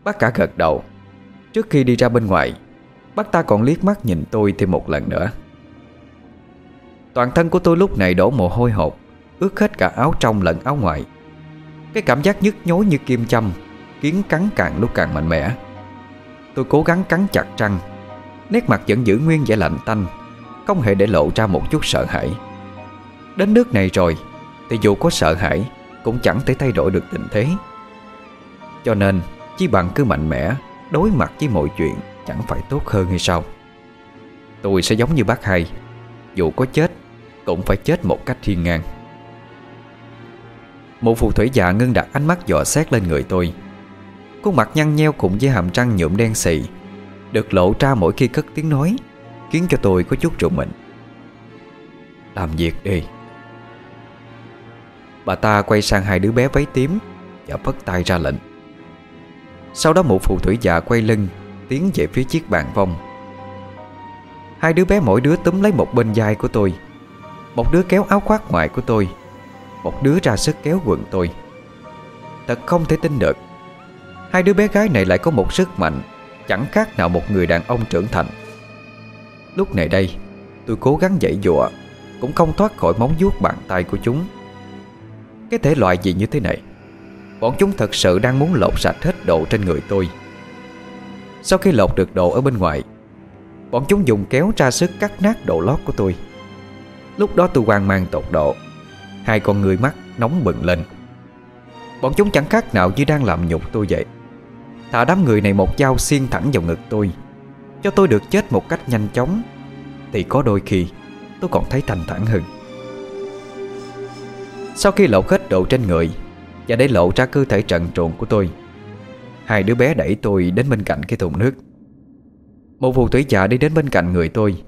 Bác cả gật đầu. Trước khi đi ra bên ngoài Bác ta còn liếc mắt nhìn tôi thêm một lần nữa. Toàn thân của tôi lúc này đổ mồ hôi hột, Ướt hết cả áo trong lẫn áo ngoài. Cái cảm giác nhức nhối như kim châm Kiến cắn càng lúc càng mạnh mẽ. Tôi cố gắng cắn chặt răng, Nét mặt vẫn giữ nguyên vẻ lạnh tanh, Không hề để lộ ra một chút sợ hãi. Đến nước này rồi, Thì dù có sợ hãi, Cũng chẳng thể thay đổi được tình thế. Cho nên Chỉ bằng cứ mạnh mẽ Đối mặt với mọi chuyện. Chẳng phải tốt hơn hay sao? Tôi sẽ giống như bác hai, Dù có chết, Cũng phải chết một cách thiên ngang. Một phù thủy già ngưng đặt ánh mắt dò xét lên người tôi. Khuôn mặt nhăn nheo cùng với hàm răng nhuộm đen xì, Được lộ ra mỗi khi cất tiếng nói, Khiến cho tôi có chút rụng mình. Làm việc đi. Bà ta quay sang hai đứa bé váy tím Và phất tay ra lệnh. Sau đó một phù thủy già quay lưng Tiến về phía chiếc bàn vong. Hai đứa bé mỗi đứa túm lấy một bên vai của tôi. Một đứa kéo áo khoác ngoài của tôi. Một đứa ra sức kéo quần tôi. Thật không thể tin được. Hai đứa bé gái này lại có một sức mạnh, Chẳng khác nào một người đàn ông trưởng thành. Lúc này đây, Tôi cố gắng dậy dụa, Cũng không thoát khỏi móng vuốt bàn tay của chúng. Cái thể loại gì như thế này? Bọn chúng thật sự đang muốn lột sạch hết đồ trên người tôi. Sau khi lột được đồ ở bên ngoài, Bọn chúng dùng kéo ra sức cắt nát đồ lót của tôi. Lúc đó tôi hoang mang tột độ, Hai con người mắt nóng bừng lên. Bọn chúng chẳng khác nào như đang làm nhục tôi vậy. Thả đám người này một dao xiên thẳng vào ngực tôi, Cho tôi được chết một cách nhanh chóng, Thì có đôi khi tôi còn thấy thành thản hơn. Sau khi lột hết đồ trên người Và để lộ ra cơ thể trần truồng của tôi Hai đứa bé đẩy tôi đến bên cạnh cái thùng nước. Một phù thủy già đi đến bên cạnh người tôi.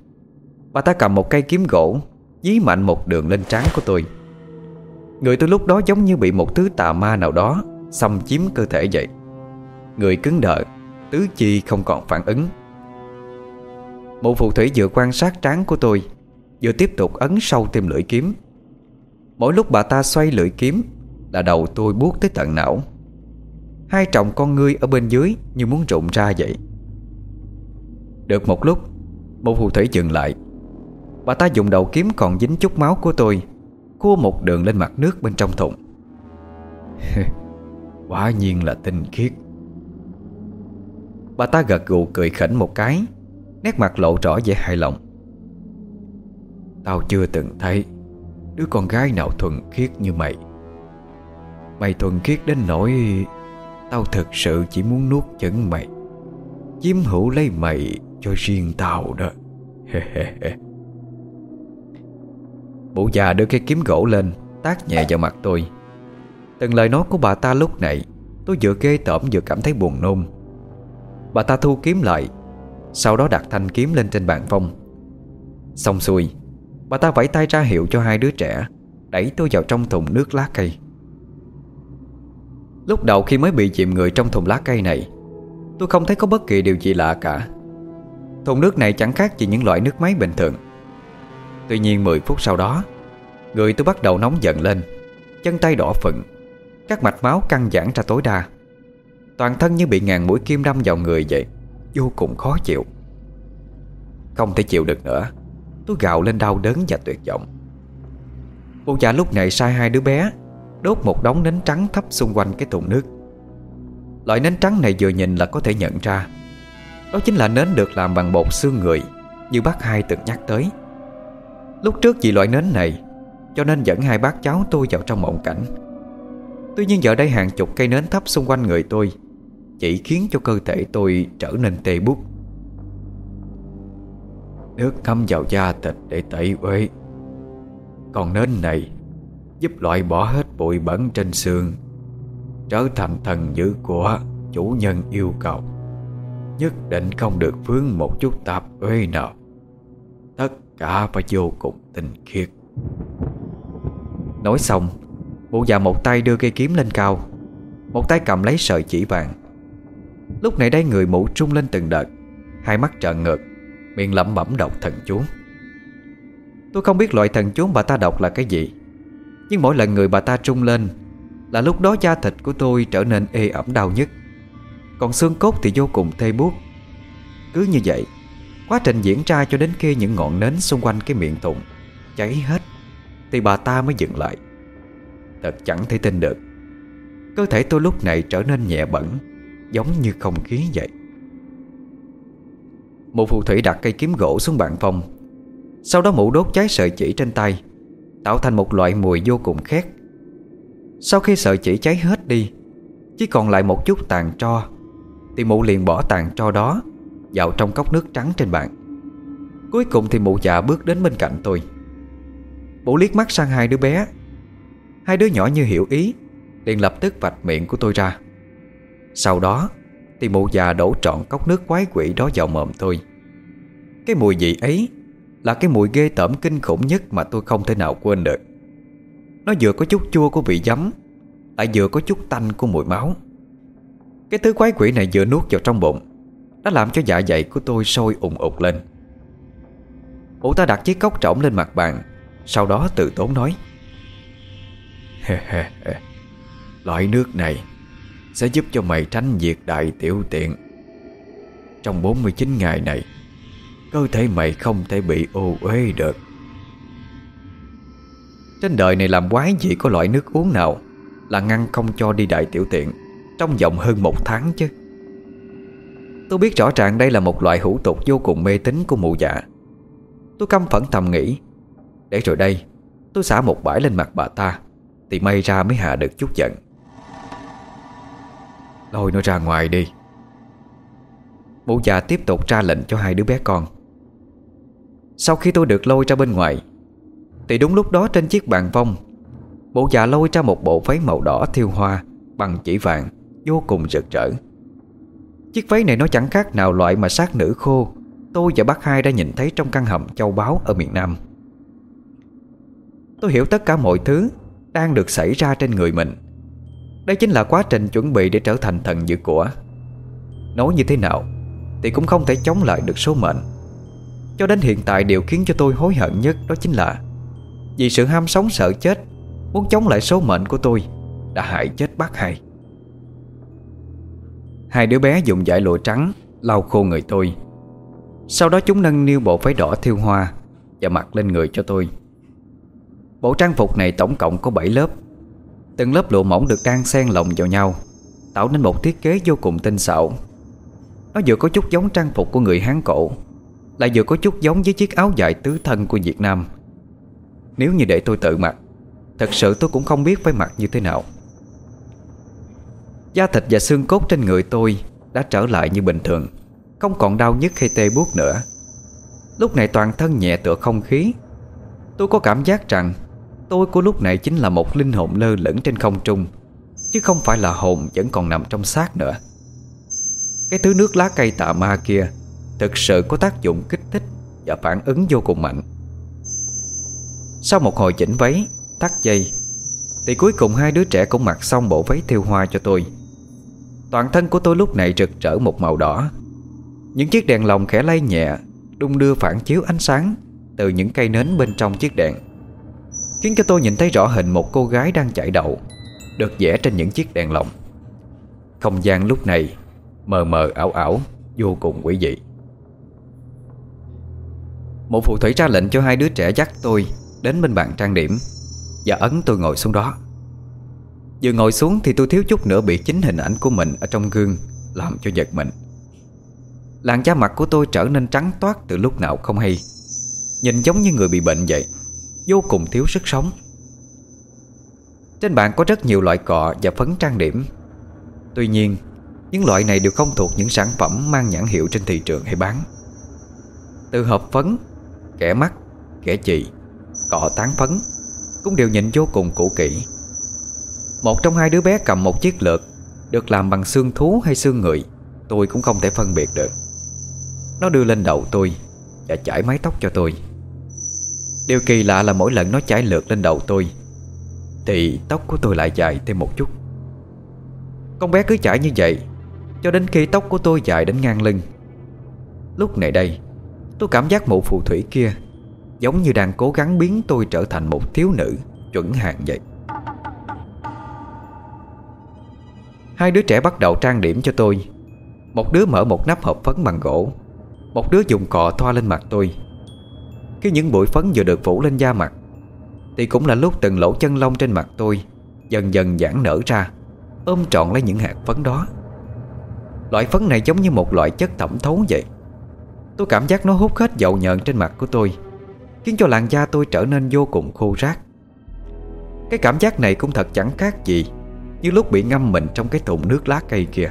Bà ta cầm một cây kiếm gỗ, Dí mạnh một đường lên trán của tôi. Người tôi lúc đó giống như bị một thứ tà ma nào đó Xâm chiếm cơ thể vậy. Người cứng đờ, Tứ chi không còn phản ứng. Một phù thủy vừa quan sát trán của tôi, Vừa tiếp tục ấn sâu thêm lưỡi kiếm. Mỗi lúc bà ta xoay lưỡi kiếm, Là đầu tôi buốt tới tận não. Hai trọng con ngươi ở bên dưới Như muốn rụng ra vậy. Được một lúc Một phù thủy dừng lại. Bà ta dùng đầu kiếm còn dính chút máu của tôi, Cua một đường lên mặt nước bên trong thùng. Quả nhiên là tinh khiết. Bà ta gật gù cười khỉnh một cái, Nét mặt lộ rõ vẻ hài lòng. Tao chưa từng thấy Đứa con gái nào thuần khiết như mày. Mày thuần khiết đến nỗi Tao thật sự chỉ muốn nuốt chửng mày. Chiếm hữu lấy mày cho riêng tao đó. Bụ già đưa cái kiếm gỗ lên, Tác nhẹ vào mặt tôi. Từng lời nói của bà ta lúc này, Tôi vừa ghê tởm vừa cảm thấy buồn nôn. Bà ta thu kiếm lại, Sau đó đặt thanh kiếm lên trên bàn phong. Xong xuôi, Bà ta vẫy tay ra hiệu cho hai đứa trẻ, Đẩy tôi vào trong thùng nước lá cây. Lúc đầu khi mới bị chìm người trong thùng lá cây này, Tôi không thấy có bất kỳ điều gì lạ cả. Thùng nước này chẳng khác gì những loại nước máy bình thường. Tuy nhiên 10 phút sau đó, Người tôi bắt đầu nóng giận lên, Chân tay đỏ phừng, Các mạch máu căng giãn ra tối đa. Toàn thân như bị ngàn mũi kim đâm vào người vậy, Vô cùng khó chịu. Không thể chịu được nữa, Tôi gào lên đau đớn và tuyệt vọng. Cô già lúc này sai hai đứa bé Đốt một đống nến trắng thấp xung quanh cái thùng nước. Loại nến trắng này vừa nhìn là có thể nhận ra. Đó chính là nến được làm bằng bột xương người, Như bác hai từng nhắc tới. Lúc trước vì loại nến này, Cho nên dẫn hai bác cháu tôi vào trong mộng cảnh. Tuy nhiên giờ đây hàng chục cây nến thấp xung quanh người tôi, Chỉ khiến cho cơ thể tôi trở nên tê bút. Nước ngâm vào da thịt để tẩy uế. Còn nến này Giúp loại bỏ hết bụi bẩn trên xương, Trở thành thần dữ của chủ nhân yêu cầu. Nhất định không được vướng một chút tạp uế nào. Tất cả phải vô cùng tinh khiết. Nói xong Mụ già một tay đưa cây kiếm lên cao, Một tay cầm lấy sợi chỉ vàng. Lúc này đây người mụ trung lên từng đợt, Hai mắt trợn ngược, Miệng lẩm bẩm đọc thần chú. Tôi không biết loại thần chú bà ta đọc là cái gì. Nhưng mỗi lần người bà ta trung lên, Là lúc đó da thịt của tôi trở nên ê ẩm đau nhất Còn xương cốt thì vô cùng tê buốt. Cứ như vậy, Quá trình diễn ra cho đến khi những ngọn nến xung quanh cái miệng thùng Cháy hết, Thì bà ta mới dừng lại. Thật chẳng thể tin được. Cơ thể tôi lúc này trở nên nhẹ bẩn, Giống như không khí vậy. Một phù thủy đặt cây kiếm gỗ xuống bàn phòng. Sau đó mụ đốt cháy sợi chỉ trên tay. Tạo thành một loại mùi vô cùng khét. Sau khi sợi chỉ cháy hết đi, Chỉ còn lại một chút tàn tro, Thì mụ liền bỏ tàn tro đó Vào trong cốc nước trắng trên bàn. Cuối cùng thì mụ già bước đến bên cạnh tôi. Mụ liếc mắt sang hai đứa bé. Hai đứa nhỏ như hiểu ý, liền lập tức vạch miệng của tôi ra. Sau đó, Thì mụ già đổ trọn cốc nước quái quỷ đó vào mồm tôi. Cái mùi vị ấy là cái mùi ghê tởm kinh khủng nhất Mà tôi không thể nào quên được. Nó vừa có chút chua của vị giấm, Lại vừa có chút tanh của mùi máu. Cái thứ quái quỷ này vừa nuốt vào trong bụng Nó làm cho dạ dày của tôi sôi ủng ục lên. Mụ ta đặt chiếc cốc trỏng lên mặt bàn, Sau đó từ tốn nói Loại nước này Sẽ giúp cho mày tránh diệt đại tiểu tiện. Trong 49 ngày này Cơ thể mày không thể bị ô uế được. Trên đời này làm quái gì có loại nước uống nào Là ngăn không cho đi đại tiểu tiện, Trong vòng hơn một tháng chứ? Tôi biết rõ ràng đây là một loại hữu tục vô cùng mê tín của mụ dạ Tôi căm phẫn thầm nghĩ, Để rồi đây, Tôi xả một bãi lên mặt bà ta, Thì may ra mới hạ được chút giận. Lôi nó ra ngoài đi. Mụ già tiếp tục ra lệnh cho hai đứa bé con. Sau khi tôi được lôi ra bên ngoài, Thì đúng lúc đó trên chiếc bàn vong, Bộ già lôi ra một bộ váy màu đỏ thiêu hoa Bằng chỉ vàng, Vô cùng rực rỡ. Chiếc váy này nó chẳng khác nào loại mà sát nữ khô, Tôi và bác hai đã nhìn thấy trong căn hầm châu báu ở miền Nam. Tôi hiểu tất cả mọi thứ Đang được xảy ra trên người mình. Đây chính là quá trình chuẩn bị để trở thành thần dữ của. Nói như thế nào Thì cũng không thể chống lại được số mệnh. Cho đến hiện tại điều khiến cho tôi hối hận nhất Đó chính là Vì sự ham sống sợ chết Muốn chống lại số mệnh của tôi Đã hại chết bác hai. Hai đứa bé dùng dải lụa trắng Lau khô người tôi. Sau đó chúng nâng niu bộ váy đỏ thiêu hoa Và mặc lên người cho tôi. Bộ trang phục này tổng cộng có 7 lớp. Từng lớp lụa mỏng được đan xen lồng vào nhau, Tạo nên một thiết kế vô cùng tinh xảo. Nó vừa có chút giống trang phục của người Hán cổ lại vừa có chút giống với chiếc áo dài tứ thân của Việt Nam. Nếu như để tôi tự mặc, Thật sự tôi cũng không biết phải mặc như thế nào. Da thịt và xương cốt trên người tôi Đã trở lại như bình thường, Không còn đau nhức hay tê buốt nữa. Lúc này toàn thân nhẹ tựa không khí. Tôi có cảm giác rằng Tôi của lúc này chính là một linh hồn lơ lửng trên không trung, Chứ không phải là hồn vẫn còn nằm trong xác nữa. Cái thứ nước lá cây tà ma kia Thực sự có tác dụng kích thích Và phản ứng vô cùng mạnh. Sau một hồi chỉnh váy Thắt dây, Thì cuối cùng hai đứa trẻ cũng mặc xong bộ váy thiêu hoa cho tôi. Toàn thân của tôi lúc này rực rỡ một màu đỏ. Những chiếc đèn lồng khẽ lay nhẹ, Đung đưa phản chiếu ánh sáng Từ những cây nến bên trong chiếc đèn, Khiến cho tôi nhìn thấy rõ hình một cô gái đang chạy đậu, Được vẽ trên những chiếc đèn lồng. Không gian lúc này Mờ mờ ảo ảo, Vô cùng quỷ dị. Một phù thủy ra lệnh cho hai đứa trẻ dắt tôi Đến bên bàn trang điểm Và ấn tôi ngồi xuống đó. Vừa ngồi xuống thì tôi thiếu chút nữa bị chính hình ảnh của mình Ở trong gương Làm cho giật mình. Làn da mặt của tôi trở nên trắng toát từ lúc nào không hay. Nhìn giống như người bị bệnh vậy, Vô cùng thiếu sức sống. Trên bàn có rất nhiều loại cọ và phấn trang điểm. Tuy nhiên, Những loại này đều không thuộc những sản phẩm Mang nhãn hiệu trên thị trường hay bán. Từ hộp phấn Kẻ mắt, kẻ chì Cọ tán phấn Cũng đều nhìn vô cùng cũ kỹ. Một trong hai đứa bé cầm một chiếc lược Được làm bằng xương thú hay xương người Tôi cũng không thể phân biệt được. Nó đưa lên đầu tôi Và chải mái tóc cho tôi. Điều kỳ lạ là mỗi lần nó chải lượt lên đầu tôi Thì tóc của tôi lại dài thêm một chút. Con bé cứ chải như vậy Cho đến khi tóc của tôi dài đến ngang lưng. Lúc này đây Tôi cảm giác mụ phù thủy kia Giống như đang cố gắng biến tôi trở thành một thiếu nữ Chuẩn hạn vậy. Hai đứa trẻ bắt đầu trang điểm cho tôi. Một đứa mở một nắp hộp phấn bằng gỗ, Một đứa dùng cọ thoa lên mặt tôi. Khi những bụi phấn vừa được phủ lên da mặt, Thì cũng là lúc từng lỗ chân lông trên mặt tôi Dần dần giãn nở ra, Ôm trọn lấy những hạt phấn đó. Loại phấn này giống như một loại chất thẩm thấu vậy. Tôi cảm giác nó hút hết dầu nhờn trên mặt của tôi, Khiến cho làn da tôi trở nên vô cùng khô rác Cái cảm giác này cũng thật chẳng khác gì Như lúc bị ngâm mình trong cái thùng nước lá cây kia.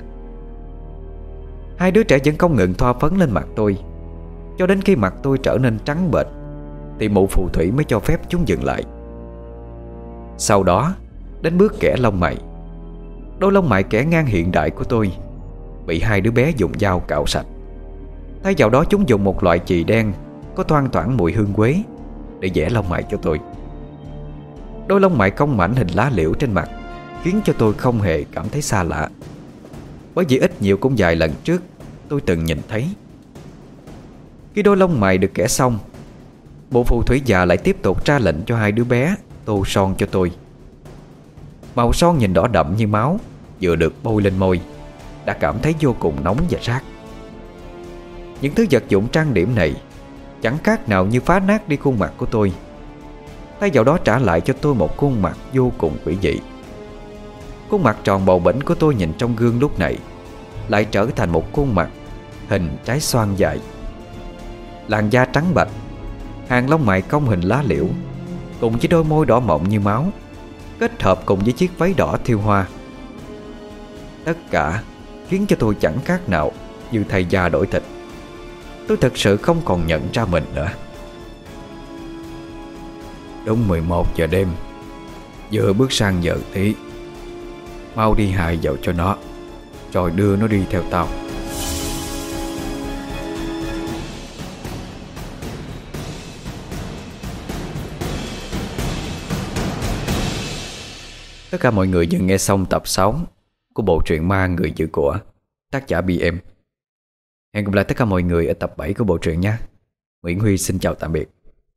Hai đứa trẻ vẫn không ngừng thoa phấn lên mặt tôi, Cho đến khi mặt tôi trở nên trắng bệch, Thì mụ phù thủy mới cho phép chúng dừng lại. Sau đó, Đến bước kẻ lông mày. Đôi lông mày kẻ ngang hiện đại của tôi Bị hai đứa bé dùng dao cạo sạch. Thay vào đó chúng dùng một loại chì đen, Có thoang thoảng mùi hương quế, Để vẽ lông mày cho tôi. Đôi lông mày cong mảnh hình lá liễu trên mặt, Khiến cho tôi không hề cảm thấy xa lạ. Bởi vì ít nhiều cũng vài lần trước, Tôi từng nhìn thấy. Khi đôi lông mày được kẻ xong, Bộ phù thủy già lại tiếp tục ra lệnh cho hai đứa bé Tô son cho tôi. Màu son nhìn đỏ đậm như máu, Vừa được bôi lên môi, Đã cảm thấy vô cùng nóng và rát. Những thứ vật dụng trang điểm này Chẳng khác nào như phá nát đi khuôn mặt của tôi. Thay vào đó trả lại cho tôi một khuôn mặt vô cùng quỷ dị. Khuôn mặt tròn bầu bỉnh của tôi nhìn trong gương lúc này Lại trở thành một khuôn mặt Hình trái xoan dài. Làn da trắng bạch, Hàng lông mày cong hình lá liễu, Cùng với đôi môi đỏ mọng như máu, Kết hợp cùng với chiếc váy đỏ thiêu hoa. Tất cả khiến cho tôi chẳng khác nào Như thầy già đổi thịt. Tôi thật sự không còn nhận ra mình nữa. Đúng 11 giờ đêm, Vừa bước sang giờ tí, Mau đi hài dậu cho nó, Rồi đưa nó đi theo tao Tất cả mọi người vừa nghe xong tập 6 Của bộ truyện ma người giữ của, Tác giả BM Hẹn gặp lại tất cả mọi người ở tập 7 của bộ truyện nha Nguyễn Huy xin chào tạm biệt.